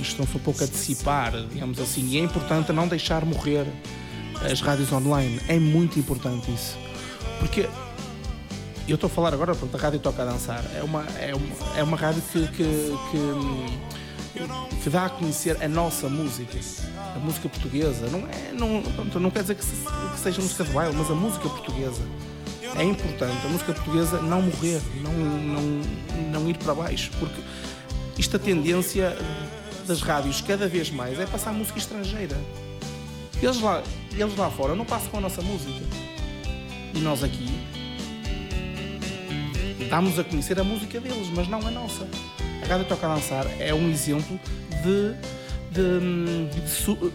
Speaker 5: estão-se um pouco a dissipar, digamos assim. E é importante não deixar morrer as rádios online. É muito importante isso. Porque eu estou a falar agora, pronto, a rádio toca a dançar. É uma, é uma, é uma rádio que, que, que, que dá a conhecer a nossa música, a música portuguesa. Não, é, não, não quer dizer que, se- que seja música de baile, mas a música portuguesa. É importante a música portuguesa não morrer, não, não, não ir para baixo, porque isto a tendência das rádios cada vez mais é passar música estrangeira. Eles lá, eles lá fora não passam com a nossa música. E nós aqui damos a conhecer a música deles, mas não a nossa. A Rádio Toca a Dançar é um exemplo de. De, de su-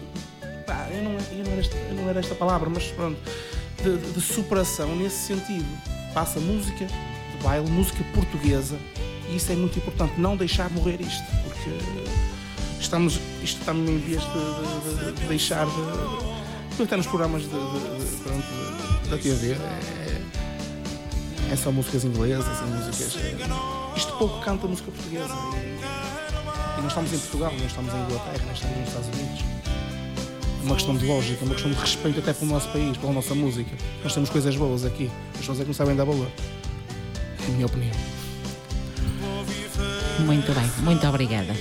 Speaker 5: pá, eu, não, eu, não era esta, eu não era esta palavra, mas pronto. De, de- de superação nesse sentido. Passa música de baile, música portuguesa, e isso é muito importante. Não deixar morrer isto, porque estamos, isto está em vias de, de- de- de deixar de. Até nos programas de, de- de- pronto, de- da TV. É, é só músicas inglesas e músicas. é, isto pouco canta música portuguesa. E, nós estamos em Portugal, não estamos em Inglaterra, nós estamos nos Estados Unidos. É uma questão de lógica, é uma questão de respeito até pelo nosso país, pela nossa música. Nós temos coisas boas aqui, as pessoas é que não sabem dar valor. É a minha opinião.
Speaker 4: Muito bem, muito obrigada.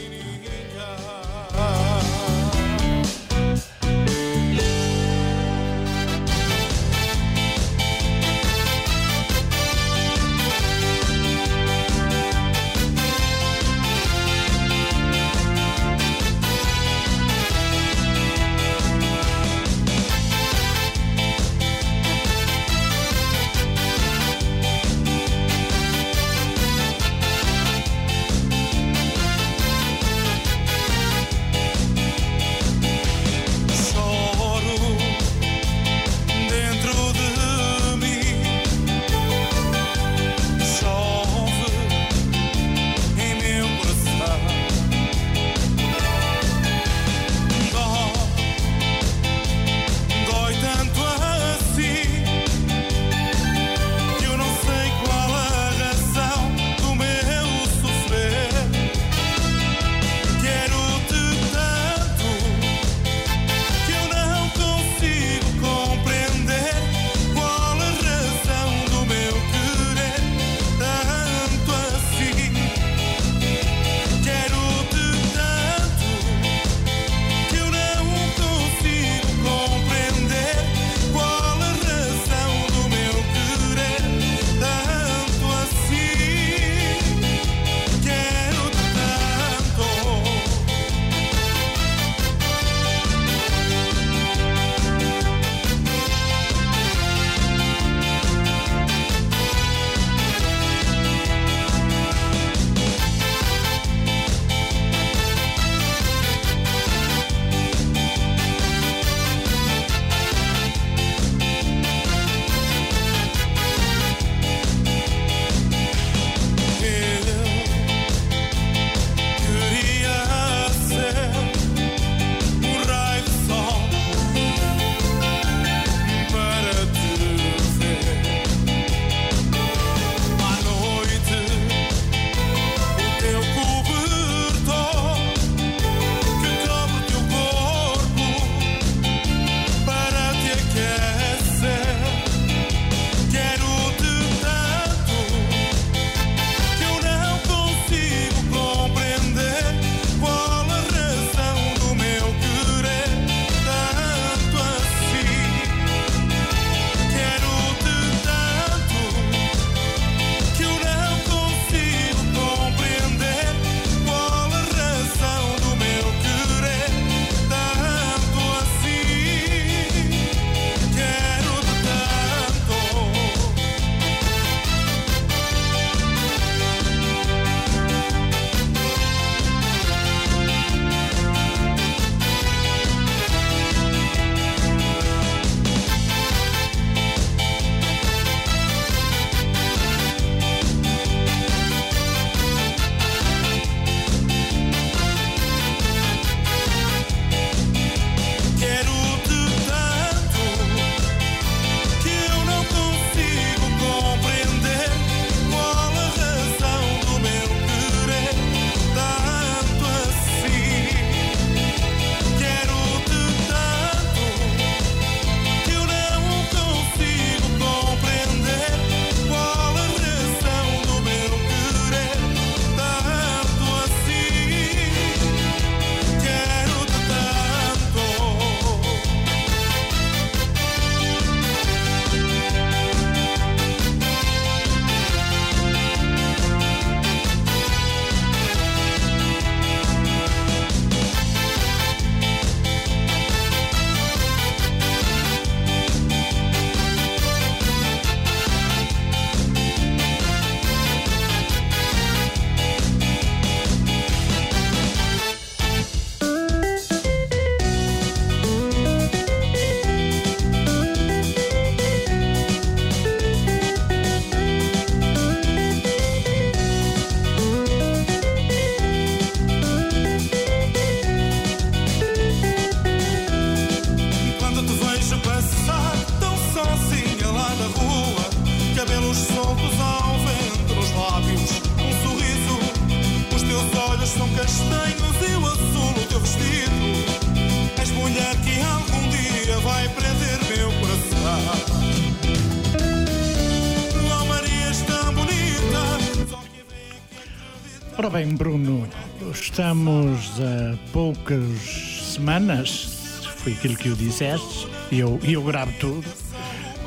Speaker 1: Poucas semanas, foi aquilo que o disseste, e eu, eu gravo tudo,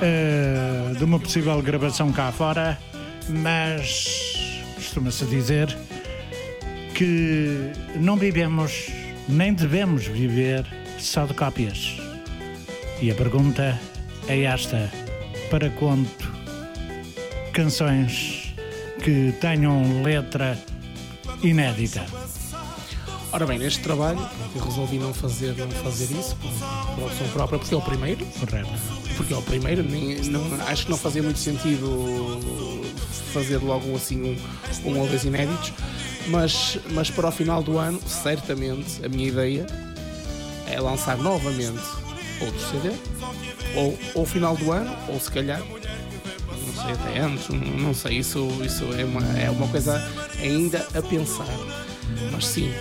Speaker 1: eh, de uma possível gravação cá fora, mas costuma-se dizer que não vivemos, nem devemos viver só de cópias. E a pergunta é esta: para quanto canções que tenham letra inédita?
Speaker 5: Ora bem, neste trabalho eu resolvi não fazer, não fazer isso por, opção própria, porque é o primeiro,
Speaker 1: Correto.
Speaker 5: porque é o primeiro, nem, não, acho que não fazia muito sentido fazer logo assim um, um ou dois inéditos, mas, mas para o final do ano, certamente, a minha ideia é lançar novamente outro CD, ou ou final do ano, ou se calhar, não sei, até antes, não- não sei, isso, isso é, uma, é uma coisa ainda a pensar, mas sim.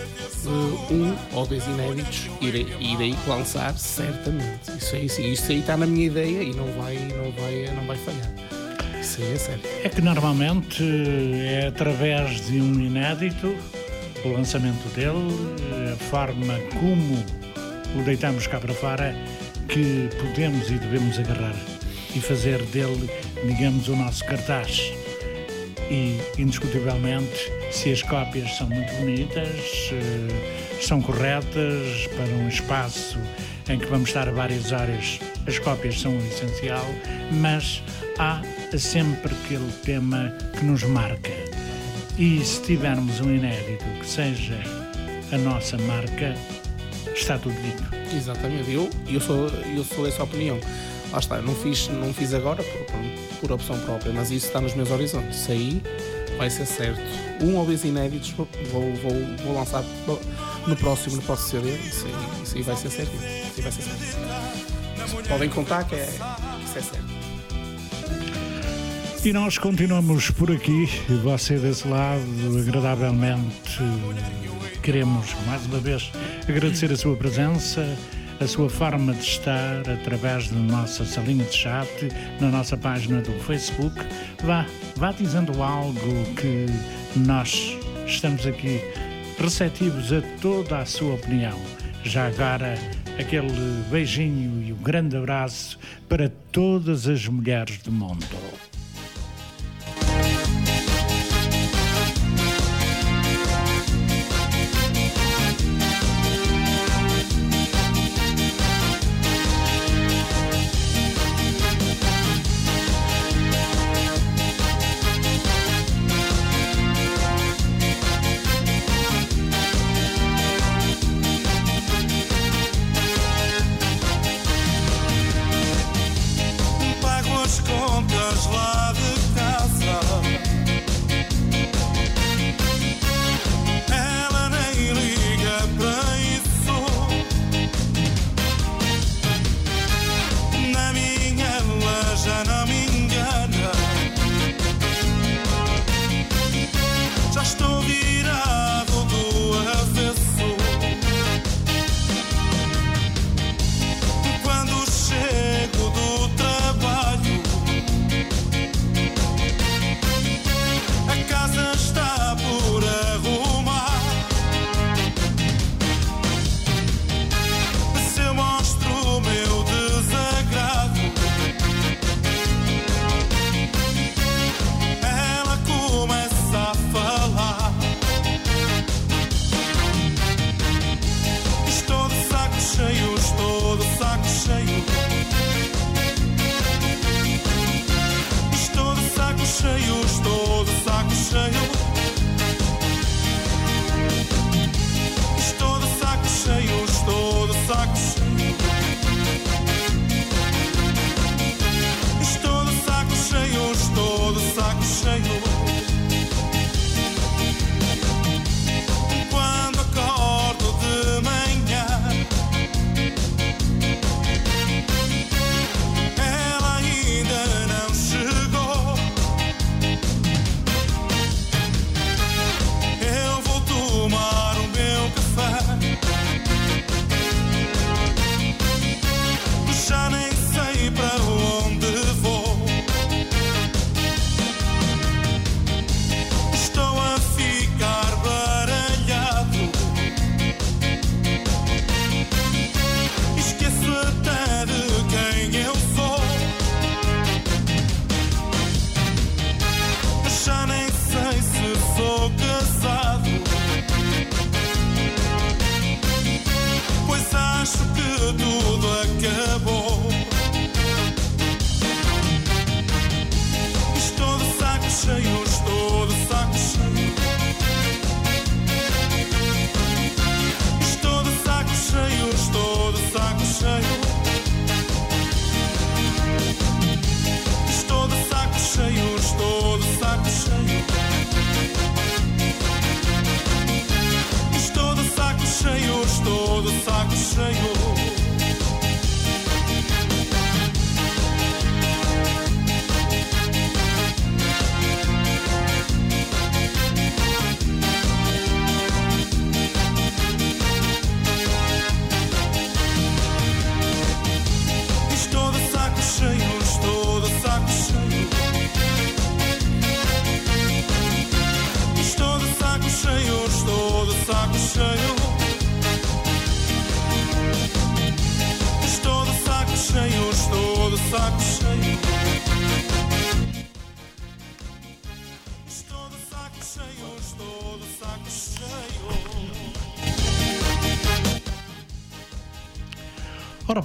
Speaker 5: Eh, Um ou dois inéditos irei, irei lançar certamente. Isso aí sim, isso aí está na minha ideia e não vai, não vai, não vai falhar. Isso aí é sério.
Speaker 1: É que normalmente é através de um inédito, o lançamento dele, a forma como o deitamos cá para fora, que podemos e devemos agarrar e fazer dele, digamos, o nosso cartaz. E, indiscutivelmente, se as cópias são muito bonitas, eh, são corretas para um espaço em que vamos estar várias horas, as cópias são o essencial, mas há sempre aquele tema que nos marca. E se tivermos um inédito que seja a nossa marca, está tudo dito.
Speaker 5: Exatamente, eu, eu, sou, eu sou dessa opinião. Lá está, não fiz, não fiz agora por, por, opção própria, mas isso está nos meus horizontes. Isso aí vai ser certo. Um ou dois inéditos vou, vou, vou, vou lançar no próximo, no próximo CD. Isso aí, isso aí vai ser certo. Isso aí vai ser certo. Podem contar que, é, que isso é certo.
Speaker 1: E nós continuamos por aqui, você desse lado, agradavelmente. Queremos, mais uma vez, agradecer a sua presença, a sua forma de estar através da nossa salinha de chat, na nossa página do Facebook. Vá, vá dizendo algo que nós estamos aqui receptivos a toda a sua opinião. Já agora, aquele beijinho e um grande abraço para todas as mulheres do mundo.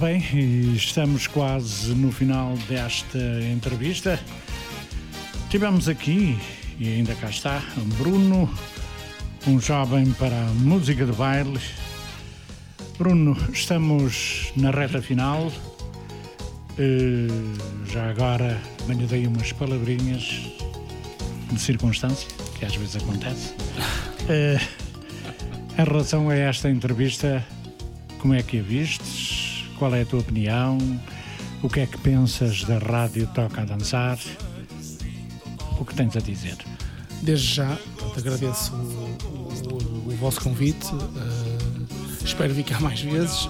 Speaker 1: Bem, estamos quase no final desta entrevista. Tivemos aqui, e ainda cá está, Bruno, um jovem para a música de baile. Bruno, estamos na reta final. Eh, já agora venho daí umas palavrinhas de circunstância, que às vezes acontece. Eh, em relação a esta entrevista, como é que a vistes? Qual é a tua opinião? O que é que pensas da rádio Toca a Dançar? O que tens a dizer?
Speaker 5: Desde já, agradeço o, o- o vosso convite. eh, espero vir cá mais vezes.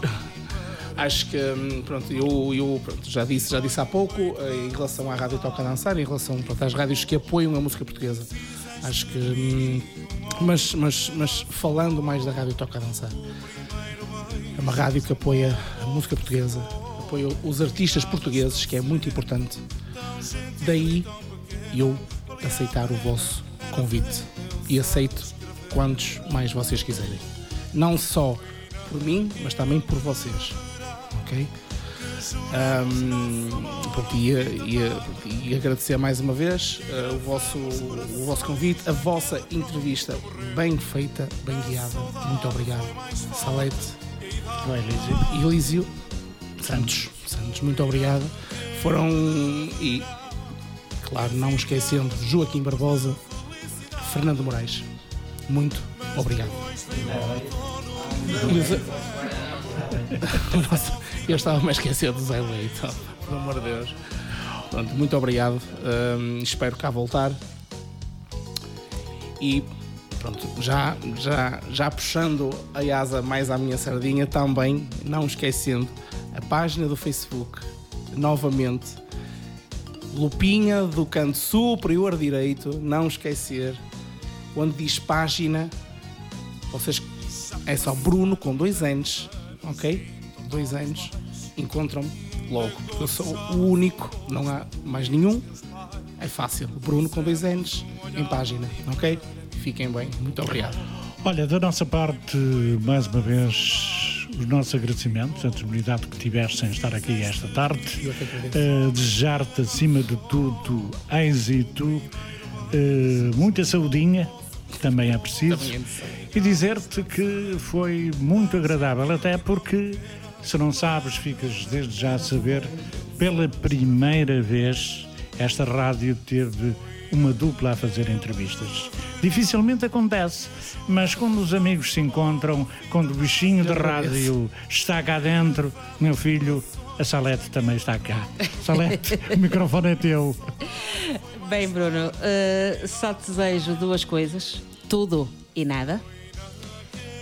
Speaker 5: Acho que, hum, pronto, eu, eu, pronto, já, disse, já disse há pouco, eh, em relação à Rádio Toca a Dançar, em relação pronto, às rádios que apoiam a música portuguesa. Acho que. hum, mas, mas, mas falando mais da Rádio Toca a Dançar. Uma rádio que apoia a música portuguesa, apoia os artistas portugueses, que é muito importante. Daí eu aceitar o vosso convite e aceito quantos mais vocês quiserem. Não só por mim, mas também por vocês. Ok? Ahm, pronto, agradecer mais uma vez eh, o, vosso, o vosso convite, a vossa entrevista bem feita, bem guiada. Muito obrigado. Salete
Speaker 1: Vai, Lísio.
Speaker 5: e Elísio Santos. Santos, muito obrigado. Foram, e claro, não esquecendo Joaquim Barbosa, Fernando Moraes. Muito obrigado. Nossa, eu estava-me a esquecer do Zé Leite, oh, pelo amor de Deus. Pronto, muito obrigado. Hum, espero cá voltar. E pronto, já, já, já puxando a asa mais à minha sardinha, também não esquecendo a página do Facebook, novamente, Lupinha do canto superior direito, não esquecer, onde diz página, vocês é só Bruno com dois N's, ok? Dois N's, encontram-me logo, eu sou o único, não há mais nenhum, é fácil, Bruno com dois N's em página, ok? Fiquem bem, muito obrigado.
Speaker 1: Olha, da nossa parte, mais uma vez, os nossos agradecimentos, a disponibilidade que tiveste em estar aqui esta tarde.
Speaker 5: Que.
Speaker 1: Eh, Desejar-te, acima de tudo, êxito, eh, muita saudinha, também é preciso.
Speaker 5: Também é.
Speaker 1: E dizer-te que foi muito agradável, até porque, se não sabes, ficas desde já a saber, pela primeira vez, esta rádio teve uma dupla a fazer entrevistas. Dificilmente acontece, mas quando os amigos se encontram, quando o bichinho da rádio está cá dentro, meu filho, a Salete também está cá. Salete, o microfone é teu.
Speaker 4: Bem, Bruno, eh, só te desejo duas coisas: tudo e nada.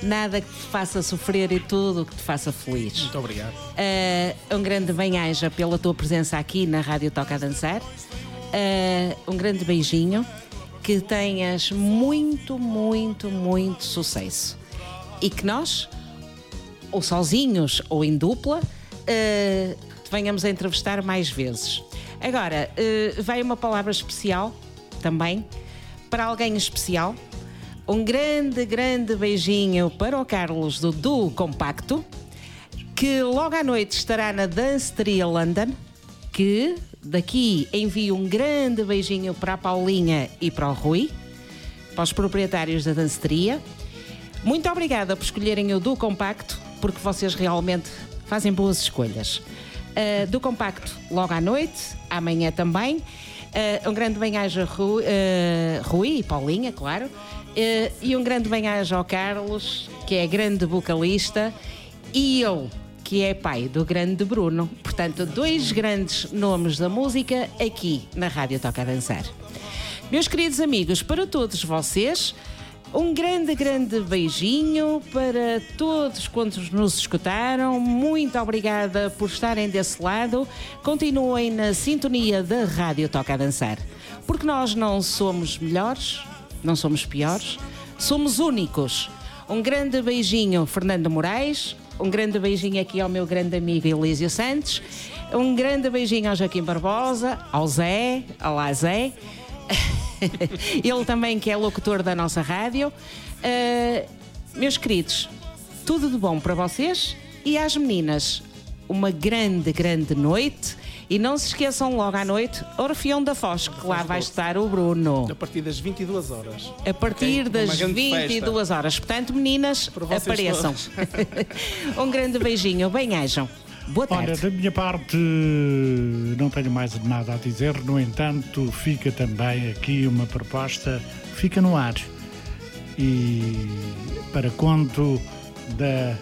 Speaker 4: Nada que te faça sofrer e tudo que te faça feliz.
Speaker 5: Muito obrigado.
Speaker 4: Eh, um grande bem-aja pela tua presença aqui na Rádio Toca a Dançar. Eh, um grande beijinho. Que tenhas muito, muito, muito sucesso. E que nós, ou sozinhos ou em dupla, te venhamos a entrevistar mais vezes. Agora, eh, vai uma palavra especial também para alguém especial. Um grande, grande beijinho para o Carlos do Duo Compacto, que logo à noite estará na Danceteria London, que daqui envio um grande beijinho para a Paulinha e para o Rui, para os proprietários da danceteria. Muito obrigada por escolherem o do Compacto, porque vocês realmente fazem boas escolhas. Uh, do Compacto logo à noite, amanhã também. Uh, um grande bem-aja Rui, uh, Rui e Paulinha, claro. E um grande bem-aja ao Carlos, que é grande vocalista. E eu, que é pai do grande Bruno. Portanto, dois grandes nomes da música aqui na Rádio Toca a Dançar. Meus queridos amigos, para todos vocês, um grande, grande beijinho para todos quantos nos escutaram. Muito obrigada por estarem desse lado. Continuem na sintonia da Rádio Toca a Dançar. Porque nós não somos melhores, não somos piores, somos únicos. Um grande beijinho, Fernando Moraes. Um grande beijinho aqui ao meu grande amigo Elísio Santos. Um grande beijinho ao Joaquim Barbosa, ao Zé, olá Zé. Ele também que é locutor da nossa rádio. Uh, meus queridos, tudo de bom para vocês e às meninas. Uma grande, grande noite. E não se esqueçam logo à noite, Orfeão da Foz, que lá vai estar o Bruno.
Speaker 5: A partir das 22 horas.
Speaker 4: A partir
Speaker 5: Ok?
Speaker 4: das
Speaker 5: Uma grande
Speaker 4: 22 horas. Portanto, meninas, apareçam. um grande beijinho, bem-ajam. Boa
Speaker 1: Olha,
Speaker 4: tarde.
Speaker 1: da minha parte, não tenho mais nada a dizer. No entanto, fica também aqui uma proposta, fica no ar. E para conto da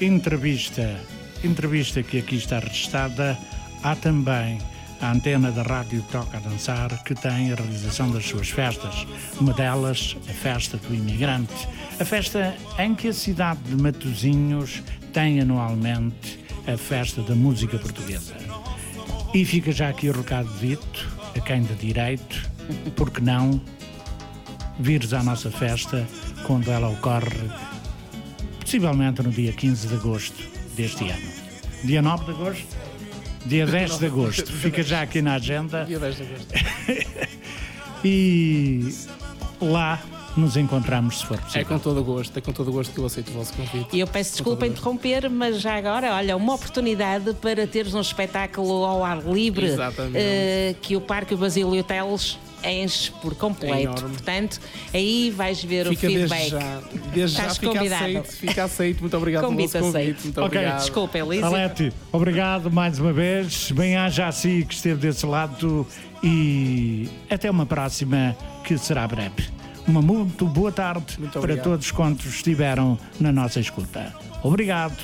Speaker 1: entrevista, entrevista que aqui está registada, há também a antena da Rádio Toca a Dançar, que tem a realização das suas festas. Uma delas, a Festa do Imigrante. A festa em que a cidade de Matosinhos tem anualmente a Festa da Música Portuguesa. E fica já aqui o recado dito, a quem de direito, porque não vires à nossa festa quando ela ocorre, possivelmente no dia 15 de agosto deste ano. Dia 9 de agosto? Dia 10 de agosto. Fica já aqui na agenda
Speaker 5: Dia 10 de agosto.
Speaker 1: e lá nos encontramos se for
Speaker 5: É
Speaker 1: possível.
Speaker 5: com todo o gosto, é com todo o gosto que eu aceito o vosso convite.
Speaker 4: E eu peço desculpa interromper, mas já agora, olha, uma oportunidade para teres um espetáculo ao ar livre
Speaker 5: Exatamente.
Speaker 4: eh, que o Parque Basílio Teles enche por completo.
Speaker 5: enorme.
Speaker 4: Portanto, aí vais ver
Speaker 5: Fica
Speaker 4: o
Speaker 5: desde
Speaker 4: feedback.
Speaker 5: já. Desde já
Speaker 4: Estás
Speaker 5: fica
Speaker 4: convidado.
Speaker 5: aceito, fica aceito. Muito obrigado pelo
Speaker 4: Convite
Speaker 5: vosso convite.
Speaker 4: aceito.
Speaker 5: Muito
Speaker 1: Ok,
Speaker 5: obrigado.
Speaker 4: Desculpa, Elisa.
Speaker 1: Alete, obrigado mais uma vez. Bem-aja a si que esteve desse lado e até uma próxima que será breve. Uma muito boa tarde
Speaker 5: Muito
Speaker 1: para todos quantos estiveram na nossa escuta. Obrigado.